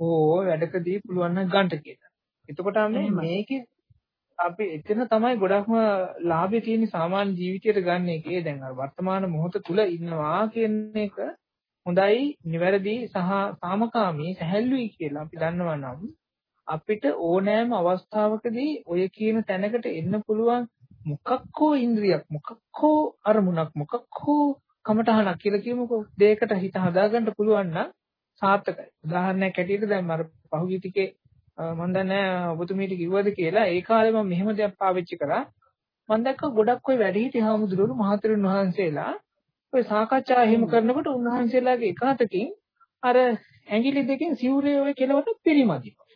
හෝ වැඩකදී පුළුවන් නම් ගන්න කියලා. එතකොට මේ මේකේ අපි එතන තමයි ගොඩක්ම ලාභය තියෙන සාමාන්‍ය ජීවිතයට ගන්න එකේ. දැන් අර වර්තමාන මොහොත තුල ඉන්නවා කියන එක හොඳයි, නිවැරදි සහ සාමකාමී, සැහැල්ලුයි කියලා අපි දන්නවා නම් අපිට ඕනෑම අවස්ථාවකදී ඔය කියන තැනකට එන්න පුළුවන් මොකක් හෝ ඉන්ද්‍රියක් මොකක් හෝ අරමුණක් මොකක් හෝ කමටහනක් කියලා කියමුකෝ. දෙයකට හිත හදාගන්න පුළුවන් නම් සාර්ථකයි. උදාහරණයක් ඇටියට දැන් මම පහුගිය ටිකේ මම දන්නේ ඔබතුමීට කිව්වද කියලා ඒ කාලේ මම මෙහෙම දෙයක් පාවිච්චි කරා. මම දැක්ක ගොඩක් ඔය වැඩිහිටි හාමුදුරුවෝ මහතෙරුන් වහන්සේලා ඔය සාකච්ඡා එහෙම කරනකොට උන්වහන්සේලාගේ එක අතකින් අර ඇඟිලි දෙකෙන් සිවුරේ ඔය කෙලවට පිරිමදිනවා.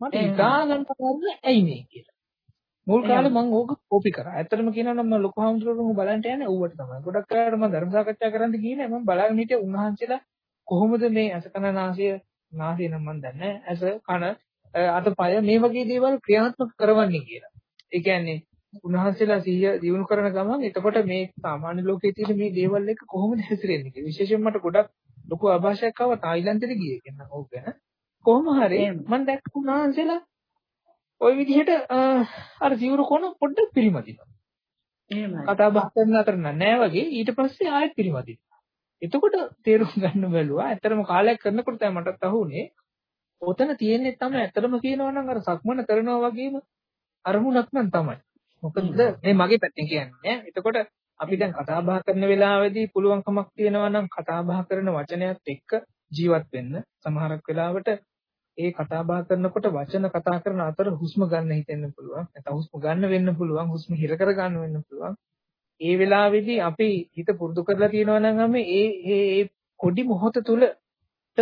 මට හිතා ගන්න බැහැ ඇයි මේ කියලා. මුල් කාලේ මම ඕක කොපි කරා. ඇත්තටම කියනවා නම් මම ලොකු හාමුදුරුවෝ බලන්න යන්නේ ඌවට තමයි. ගොඩක් අයට මම ධර්ම සාකච්ඡා කරන්න ගියේ මම බලාගෙන හිටියේ උන්වහන්සේලා කොහොමද මේ අස කන නාසය නාසය නම් මම දන්නේ ඇස කන අතපය මේ වගේ දේවල් ක්‍රියාත්මක කරවන්නේ කියලා. ඒ කියන්නේ උන්වහන්සේලා සිහිය දියුණු කරන ගමන් එතකොට මේ සාමාන්‍ය ලෝකයේ තියෙන මේ දේවල් එක කොහොමද හැසිරෙන්නේ කියලා. විශේෂයෙන් මට ගොඩක් ලොකු ආభాෂයක් ආවා තායිලන්තෙට ගියේ කියන ඕක ගැන. කොහොම හරි මම දැක්ක උන්වහන්සේලා ওই විදිහට අර සිවුරු කොන පොඩ්ඩක් පිරිමදිනවා. එහෙමයි. කතා බහ කරන අතර නෑ වගේ ඊට පස්සේ ආයෙත් පිරිමදිනවා. එතකොට තේරුම් ගන්න බැලුවා. ඇත්තටම කාලයක් කරනකොට තමයි මටත් අහුනේ ඔතන තියෙන්නේ තමයි ඇත්තටම කියනවා නම් අර සක්මන කරනවා වගේම අරමුණක් නම් තමයි. මොකද මේ මගේ පැත්තෙන් කියන්නේ. එතකොට අපි දැන් කතා බහ කරන වෙලාවේදී පුළුවන්කමක් තියෙනවා නම් කතා බහ කරන වචනයත් එක්ක ජීවත් වෙන්න සමහරක් වෙලාවට ඒ කතා බහ කරනකොට වචන කතා කරන අතර හුස්ම ගන්න හිතෙන්න පුළුවන්. නැත්නම් හුස්ම ගන්න වෙන්න පුළුවන්, හුස්ම හිර කර ගන්න වෙන්න පුළුවන්. ඒ වෙලාවේදී අපි හිත පුරුදු කරලා තියෙනවා නම් ඒ ඒ පොඩි මොහොත තුලට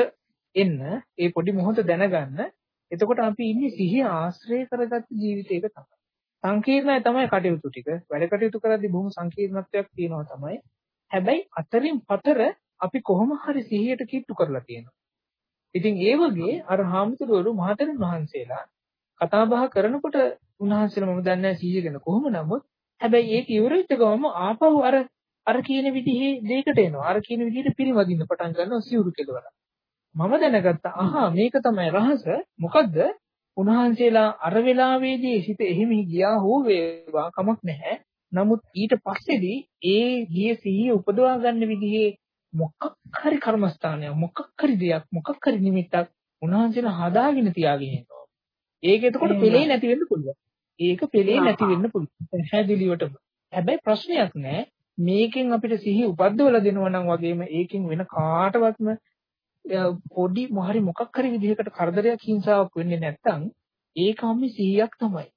එන්න, ඒ පොඩි මොහොත දැනගන්න. එතකොට අපි ඉන්නේ සිහිය ආශ්‍රය කරගත්ත ජීවිතයක තමයි. සංකීර්ණයි තමයි කටයුතු ටික. වැඩ කටයුතු කරද්දී බොහොම සංකීර්ණත්වයක් තියෙනවා තමයි. හැබැයි අතරින් පතර අපි කොහොම හරි සිහියට කිට්ටු කරලා තියෙනවා. ඉතින් ඒ වගේ අර හාමුදුරුවෝ මහතෙරුන් වහන්සේලා කතා බහ කරනකොට උන්වහන්සේලා මම දන්නේ නැහැ සීය ගැන කොහොම නමුත් හැබැයි ඒක ඉවරෙච්ච ගමම ආපහු අර අර කියන විදිහේ දෙයකට එනවා. අර කියන විදිහට පිරිවදින්න පටන් ගන්නවා සිවුරු කෙලවර. මම දැනගත්තා අහා මේක තමයි රහස. මොකද්ද? උන්වහන්සේලා අර වෙලාවේදී සිත එහෙම ගියා හෝ වේවා කමක් නැහැ. නමුත් ඊට පස්සේදී ඒ ගියේ සිහිය උපදවා ගන්න විදිහේ මොකක් හරි කර්මස්ථානයක් මොකක් හරි දෙයක් මොකක් හරි නිමිත්තක් උන්වහන්සේලා හදාගෙන තියාගෙන ඉන්නවා. ඒක එතකොට පෙළේ නැති වෙන්න පුළුවන්. ඒක පෙළේ නැති වෙන්න පුළුවන්. පැහැදිලිවටම. හැබැයි ප්‍රශ්නයක් නෑ. මේකෙන් අපිට සිහි උපද්දවලා දෙනවා නම් වගේම ඒකෙන් වෙන කාටවත්ම පොඩි මොහරි මොකක් හරි විදිහකට කරදරයක් හිංසාවක් වෙන්නේ නැත්නම් ඒක අපි සිහියක් තමයි.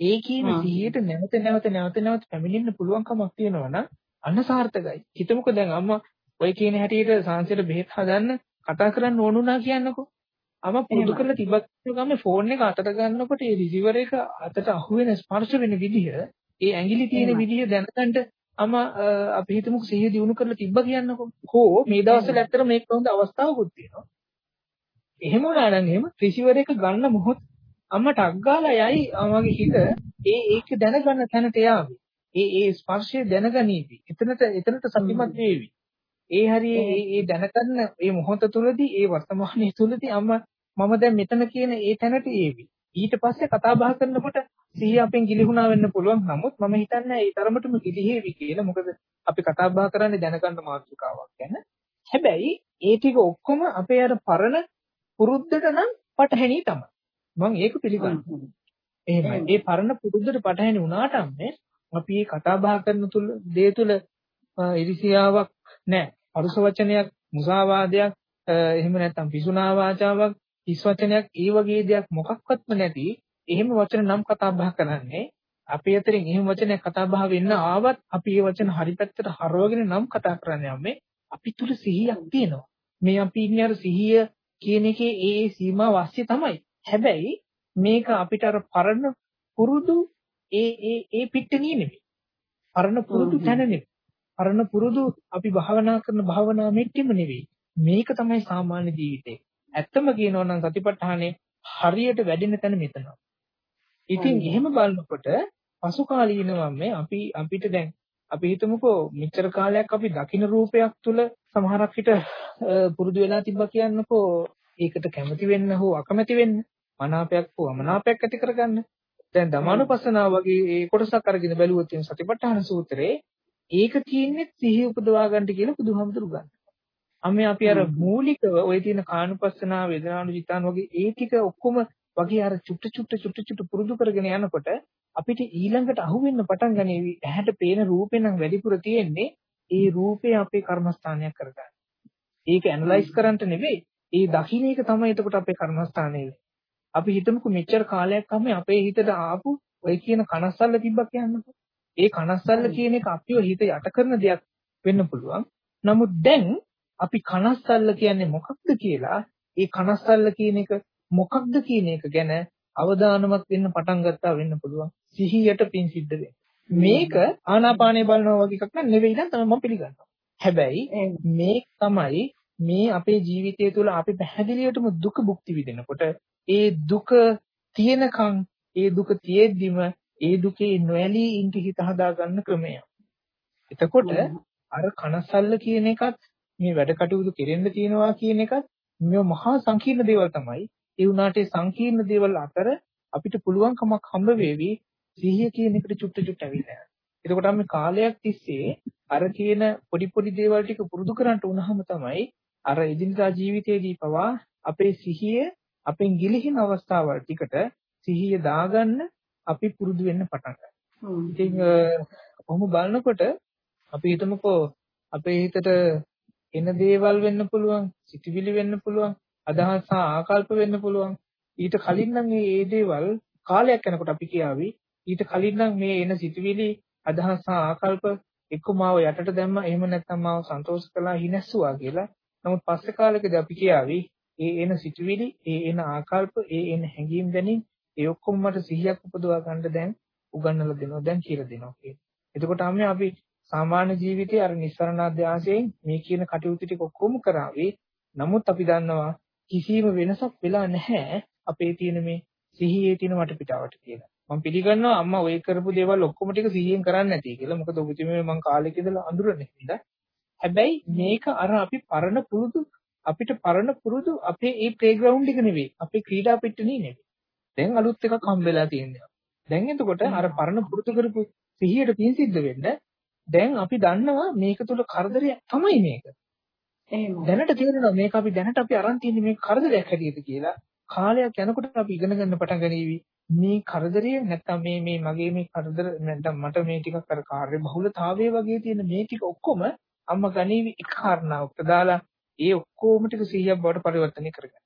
ඒ කියන සිහියට නැවත නැවත නැවත නැවත පැමිණෙන්න පුළුවන්කමක් තියෙනවා නම් අන්න සාර්ථකයි. හිතමුකෝ දැන් අම්මා ඔය කියන හැටියට සාංශයට බෙහෙත් හදන්න කතා කරන්න ඕනුණා කියන්නකෝ. අම පුරුදු කරලා තිබ්බත් ගමේ ෆෝන් එක අතට ගන්නකොට ඒ රිසීවර් එක අතට අහු වෙන ස්පර්ශ වෙන විදිහ, ඒ ඇඟිලි තියෙන විදිහ දැනගන්න අම අපි හිතමුකෝ සිහිය දිනු කරලා තිබ්බ කියන්නකෝ. හෝ මේ දවස්වල ඇත්තට මේක හොඳ අවස්ථාවකුත් තියෙනවා. එහෙම වුණා නම් එහෙම රිසීවර් එක ගන්න මොහොත අම්මට අග්ගාලා යයි මගේ හිත ඒ ඒක දැනගන්න තැනට යාවි. ඒ ඒ ස්පර්ශය දැනගනීවි. එතනට එතනට සම්පිමත් වේවි. ඒ හරිය ඒ ඒ දැනගන්න ඒ මොහොත තුලදී ඒ වර්තමානයේ තුලදී අම්මා මම දැන් මෙතන කියන ඒ තැනට ඒවි. ඊට පස්සේ කතා බහ කරනකොට සිහිය අපෙන් ගිලිහුණා වෙන්න පුළුවන්. නමුත් මම හිතන්නේ ඒ තරමටම ගිලිහෙවි කියලා. මොකද අපි කතා බහ කරන්නේ දැනගන්න මාතෘකාවක් ගැන. හැබැයි ඒ ටික ඔක්කොම අපේ අර පරණ පුරුද්දට නම් පටහැනි තමයි. මම ඒක පිළිගන්නවා. එහෙමයි. ඒ පරණ පුරුද්දට පටහැනි වුණාට අම්මේ අපි මේ කතා බහ කරන තුල දේ තුල ඉරිසියාවක් නැහැ. අරුස වචනයක්, මුසාවාදයක්, එහෙම නැත්නම් පිසුනා වාචාවක්, හිස් වචනයක්, ඒ වගේ දෙයක් මොකක්වත්ම නැති එහෙම වචන නම් කතා බහ කරන්නේ අපි අතරින් එහෙම වචනයක් කතා බහ වෙන්න ආවත් අපි ඒ වචන හරි පැත්තට හරවගෙන නම් කතා කරන්නේ යන්නේ අපි තුල සිහියක් තියෙනවා. මේ අපි ඉන්නේ අර සිහිය කියන එකේ ඒ සීමා වාස්‍ය තමයි. හැබැයි මේක අපිට අර පරණ පුරුදු ඒ ඒ ඒ පිට්ටනිය නෙමෙයි. පරණ පුරුදු තැන නෙමෙයි. පරණ පුරුදු අපි භාවනා කරන භාවනා මෙට්ටෙම නෙවෙයි. මේක තමයි සාමාන්‍ය ජීවිතේ. ඇත්තම කියනවා නම් සතිපට්ඨානේ හරියට වැඩෙන තැන මෙතන. ඉතින් එහෙම බලනකොට පසු කාලීනවම මේ අපි අපිට දැන් අපි හිතමුකෝ මෙච්චර කාලයක් අපි දකින්න රූපයක් තුල සමහරක් විට පුරුදු වෙලා තිබ්බා කියන්නකෝ ඒකට කැමති වෙන්න හෝ අකමැති වෙන්න මනාපයක් හෝ අමනාපයක් ඇති කරගන්න. දැන් ධමානුපස්සනාව වගේ ඒ කොටසක් අරගෙන බැලුවොත් එන සතිපට්ඨාන සූත්‍රයේ ඒක තියෙන්නේ සිහිය උපදවා ගන්න කියලා බුදුහාමුදුරු ගන්න. අම්මේ අපි අර මූලිකව ওই තියෙන කානුපස්සනා වේදනානුචිතාන වගේ ඒ ටික ඔක්කොම වගේ අර චුට්ට චුට්ට චුට්ට චුට්ට පුරුදු කරගෙන යනකොට අපිට ඊළඟට අහුවෙන්න පටන් ගනීවි. ඇහැට පේන රූපේ නම් වැඩිපුර තියෙන්නේ ඒ රූපේ අපේ කර්මස්ථානයක් කරගන්න. ඒක ඇනලයිස් කරන්නට නෙවෙයි. ඒ දකින්න එක තමයි එතකොට අපේ කර්මස්ථානය අපි හිතමුකෝ මෙච්චර කාලයක් අපි අපේ හිතට ආපු ඔය කියන කනස්සල්ල තිබ්බා කියන්නකෝ. ඒ කනස්සල්ල කියන එක අපිව හිත යට කරන දෙයක් වෙන්න පුළුවන්. නමුත් දැන් අපි කනස්සල්ල කියන්නේ මොකක්ද කියලා ඒ කනස්සල්ල කියන එක මොකක්ද කියන එක ගැන අවධානමත් වෙන්න පටන් ගත්තා වෙන්න පුළුවන්. සිහියට පින් සිද්ධ. මේක ආනාපානය බලනවා වගේ එකක් නෙවෙයි නම් තමයි මම පිළිගන්නවා. හැබැයි මේ තමයි මේ අපේ ජීවිතය තුළ අපි පැහැදිලියටම දුක භුක්ති විඳිනකොට ඒ දුක තියෙනකන් ඒ දුක තියෙද්දිම ඒ දුකේ නොඇලී ඉඳ හිත හදා ගන්න ක්‍රමය. එතකොට අර කනසල්ල කියන එකත් මේ වැඩ කටයුතු කෙරෙන්න තියෙනවා කියන එකත් මේ මහා සංකීර්ණ දේවල් තමයි. ඒ වුණාට ඒ සංකීර්ණ දේවල් අතර අපිට පුළුවන්කමක් හම්බ වෙවි සිහිය කියන එකට චුට්ට චුට්ට ඇවිල්ලා. එතකොට අපි කාලයක් තිස්සේ අර කියන පොඩි පොඩි දේවල් ටික පුරුදු කරන්ට උනහම තමයි අර එදිනදා ජීවිතයේදී පවා අපේ සිහිය අපෙන් ගිලිහින අවස්ථාවල් ටිකට සිහිය දාගන්න අපි පුරුදු වෙන්න පටන් ගන්නවා. ඉතින් කොහොම බලනකොට අපි හිතමුකෝ අපේ හිතට එන දේවල් වෙන්න පුළුවන්, සිතුවිලි වෙන්න පුළුවන්, අදහස් ආකල්ප වෙන්න පුළුවන්. ඊට කලින් නම් මේ දේවල් කාලයක් යනකොට අපි කියාවි ඊට කලින් නම් මේ එන සිතුවිලි අදහස් ආකල්ප එක්ක මාව යටට දැම්මා එහෙම නැත්නම් මාව සන්තෝෂ කළා හිනස්සුවා කියලා. නමුත් පස්සේ කාලෙකදී අපි කියාවි ඒ එන සිතුවිලි, ඒ එන ආකල්ප, ඒ එන හැඟීම් දැනීම් ඒ ඔක්කොම මට සිහියක් උපදවා ගන්න දැන් උගන්වලා දෙනවා, දැන් කියලා දෙනවා කියන්නේ. එතකොට අපි සාමාන්‍ය ජීවිතයේ අර නිස්සරණ අධ්‍යාසයෙන් මේ කියන කටයුතු ටික ඔක්කොම කරાવી. නමුත් අපි දන්නවා කිසිම වෙනසක් වෙලා නැහැ අපේ තියෙන මේ සිහියේ තියෙන වටපිටාවට කියලා. මම පිළිගන්නවා අම්මා ඔය කරපු දේවල් ඔක්කොම ටික සිහියෙන් කරන්නේ නැති කියලා. මොකද ඔබතුමී මම කාලෙක ඉඳලා අඳුරන්නේ හින්දා. හැබැයි මේක අර අපි පරණ පුරුදු අපිට පරණ පුරුදු අපේ ඒ ප්ලේග්‍රවුන්ඩ් එක නෙවෙයි. අපේ ක්‍රීඩා පිට්ටනිය නෙවෙයි. දැන් අලුත් එකක් හම්බෙලා තියෙනවා. දැන් එතකොට අර පරණ පුරුදු කරපු සිහියට පින් සිද්ධ වෙන්න දැන් අපි දන්නවා මේක තුල කරදරයක් තමයි මේක. දැනට තේරෙනවා මේක අපි දැනට අපි අරන් තියෙන්නේ මේ කරදරයක් හැටියට කියලා. කාලයක් යනකොට අපි ඉගෙන ගන්න පටන් ගනීවි. මේ කරදරය නැත්තම් මේ මේ මගේ මේ කරදර නැත්තම් මට මේ ටිකක් අර කාර්ය බහුලතාවයේ වගේ තියෙන මේ ටික ඔක්කොම අම්මා ගනීවි එක කාරණාවකට දාලා ඒ ඔක්කොම ටික 100ක් බවට පරිවර්තනය කරගන්න.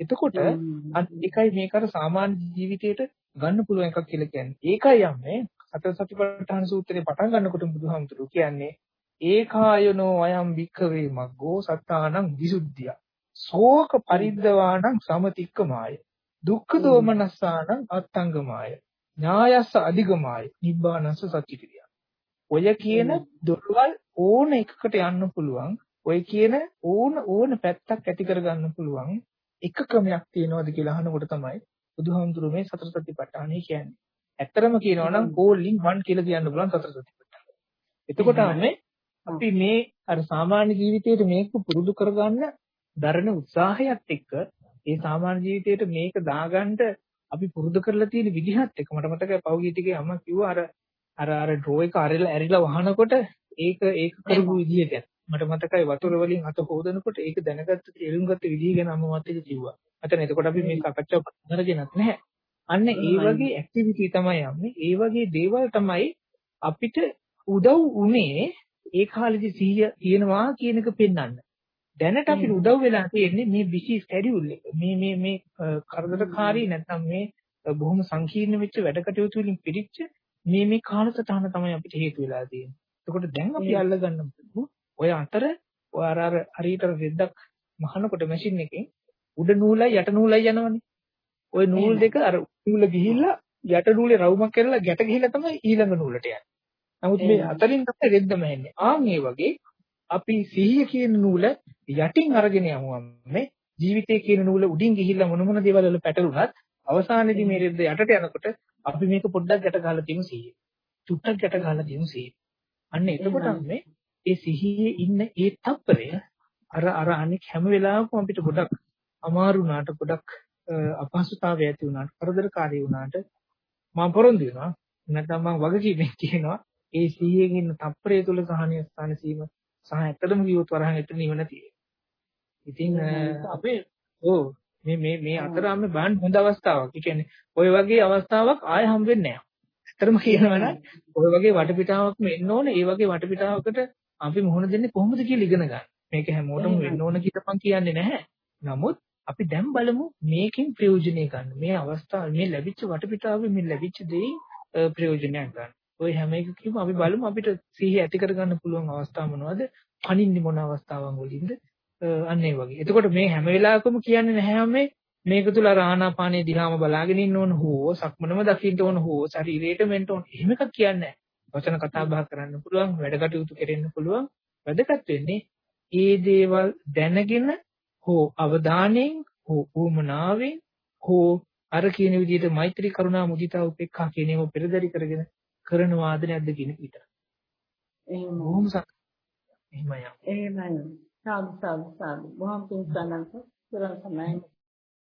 එතකොට අන්න ඒකයි මේක අර සාමාන්‍ය ජීවිතයට ගන්න පුළුවන් එකක් කියලා කියන්නේ. ඒකයි යන්නේ සතර සතිපට්ඨාන සූත්‍රයේ පටන් ගන්නකොට බුදුහාමුදුරුවෝ කියන්නේ ඒකායනෝ අයම් වික්ඛවේ මග්ගෝ සත්තානං විසුද්ධිය. ශෝක පරිද්දවාණං සමතික්කමාය. දුක්ඛ දෝමනස්සානං අත්තංගමාය. ඥායස්ස අධිගමාය. නිබ්බානස්ස සච්චිතිය. ඔය කියන දොරවල් ඕන එකකට යන්න පුළුවන්. ඔය කියන ඕන ඕන පැත්තක් ඇති කරගන්න පුළුවන් එක ක්‍රමයක් තියෙනවද කියලා අහනකොට තමයි බුදුහාමුදුරුවෝ මේ සතර සතිපට්ඨානයි කියන්නේ. ඇත්තරම කියනවා නම් කෝලින් 1 කියලා කියන්න පුළුවන් සතර සතිපට්ඨාන. එතකොට මේ අපි මේ අර සාමාන්‍ය ජීවිතේට මේක පුරුදු කරගන්න දරන උත්සාහයත් එක්ක ඒ සාමාන්‍ය ජීවිතේට මේක දාගන්න අපි පුරුදු කරලා තියෙන විදිහත් එක්ක මට මතකයි පෞගී ටිකේ අම්මා කිව්වා අර අර අර ඩ්‍රෝ එක අරලා ඇරිලා වහනකොට ඒක ඒක කරපු විදිහ ගැන මට මතකයි වතුර වලින් අත හොදනකොට ඒක දැනගත්ත තේරුම් ගත්ත විදිහ ගැන අම්මා මට කිව්වා. අතන එතකොට අපි මේ කතාව කරගෙනත් නැහැ. අන්න ඒ වගේ ඇක්ටිවිටි තමයි යන්නේ. ඒ වගේ දේවල් තමයි අපිට උදව් උනේ ඒ කාලේදී සිහිය තියෙනවා කියන එක පෙන්වන්න. දැනට අපිට උදව් වෙලා තියෙන්නේ මේ බිසි ස්කැඩියුල් එක. මේ මේ මේ කරදරකාරී නැත්නම් මේ බොහොම සංකීර්ණ වෙච්ච වැඩ කටයුතු වලින් පිරිච්ච මේ මේ කාලසටහන තමයි අපිට හේතු වෙලා තියෙන්නේ. එතකොට දැන් අපි අල්ලගන්න ඔය අතර ඔය අර අර හරියට රෙද්දක් මහනකොට මැෂින් එකෙන් උඩ නූලයි යට නූලයි යනවනේ. ওই නූල් දෙක අර නූල ගිහිල්ලා යට නූලේ රවුමක් කරලා ගැට ගිහිල්ලා තමයි ඊළඟ නූලට යන්නේ. නමුත් මේ අතරින් තමයි රෙද්දම එන්නේ. ආන් ඒ වගේ අපි සිහිය කියන නූල යටින් අරගෙන යමුම් මේ ජීවිතය කියන නූල උඩින් ගිහිල්ලා මොන මොන දේවල් වල පැටලුණත් අවසානයේදී මේ රෙද්ද යටට යනකොට අපි මේක පොඩ්ඩක් ගැට ගහලා තියමු සිහිය. චුට්ටක් ගැට ගහලා තියමු සිහිය. අන්න එතකොට මේ ඒ සිහියේ ඉන්න ඒ තප්පරය අර අර අනික හැම වෙලාවකම අපිට ගොඩක් අමාරු වුණාට ගොඩක් අපහසුතාවය ඇති වුණාට කරදරකාරී වුණාට මම පොරොන්දු වෙනවා නැත්නම් මම වගකීමක් තියෙනවා ඒ සිහියෙන් ඉන්න තප්පරය තුල සහනය ස්ථාන සීම සහ ඇත්තටම කිව්වොත් වරහන් එතන නිවන තියෙනවා. ඉතින් අපේ ඕ මේ මේ මේ අතරම බලන්න හොඳ අවස්ථාවක්. ඒ කියන්නේ ওই වගේ අවස්ථාවක් ආයෙ හම් වෙන්නේ නැහැ. ඇත්තටම කියනවනම් ওই වගේ වටපිටාවක් එන්න ඕනේ. ඒ වගේ වටපිටාවකට අපි මුහුණ දෙන්නේ කොහොමද කියලා ඉගෙන ගන්න. මේක හැමෝටම වෙන්න ඕන කියලා මම කියන්නේ නැහැ. නමුත් අපි දැන් බලමු මේකෙන් ප්‍රයෝජනෙ ගන්න. මේ අවස්ථාව මේ ලැබිච්ච වටපිටාවේ මේ ලැබිච්ච දෙයින් ප්‍රයෝජනයක් ගන්න. ওই හැම එකකම අපි බලමු අපිට සිහිය ඇති කරගන්න පුළුවන් අවස්ථා මොනවද? පණින්නේ මොන අවස්ථාවන් වලින්ද? අන්න ඒ වගේ. එතකොට මේ හැම වෙලාවකම කියන්නේ නැහැ මේ මේක තුල ආනාපානයේ දිහාම බලාගෙන ඉන්න ඕන හෝ සක්මනම දකින්න ඕන හෝ ශරීරයට මෙන්න ඕන. එහෙම එකක් කියන්නේ නැහැ. වචන කතා බහ කරන්න පුළුවන්, වැඩ කටයුතු කරන්න පුළුවන්. වැදගත් වෙන්නේ ඒ දේවල් දැනගෙන හෝ අවධානයෙන් හෝ උමනාවෙන් හෝ අර කියන විදිහට මෛත්‍රී කරුණා මුදිතා උපේක්ඛා කියන ඒවා පෙරදරි කරගෙන කරන වාදනයක්ද කියන විතර. එහෙම බොහොම සක් එහෙමයි. එහෙමයි. සාදු සාදු සාදු. බොහොම පිං සනන්ත. සරණ සමයි.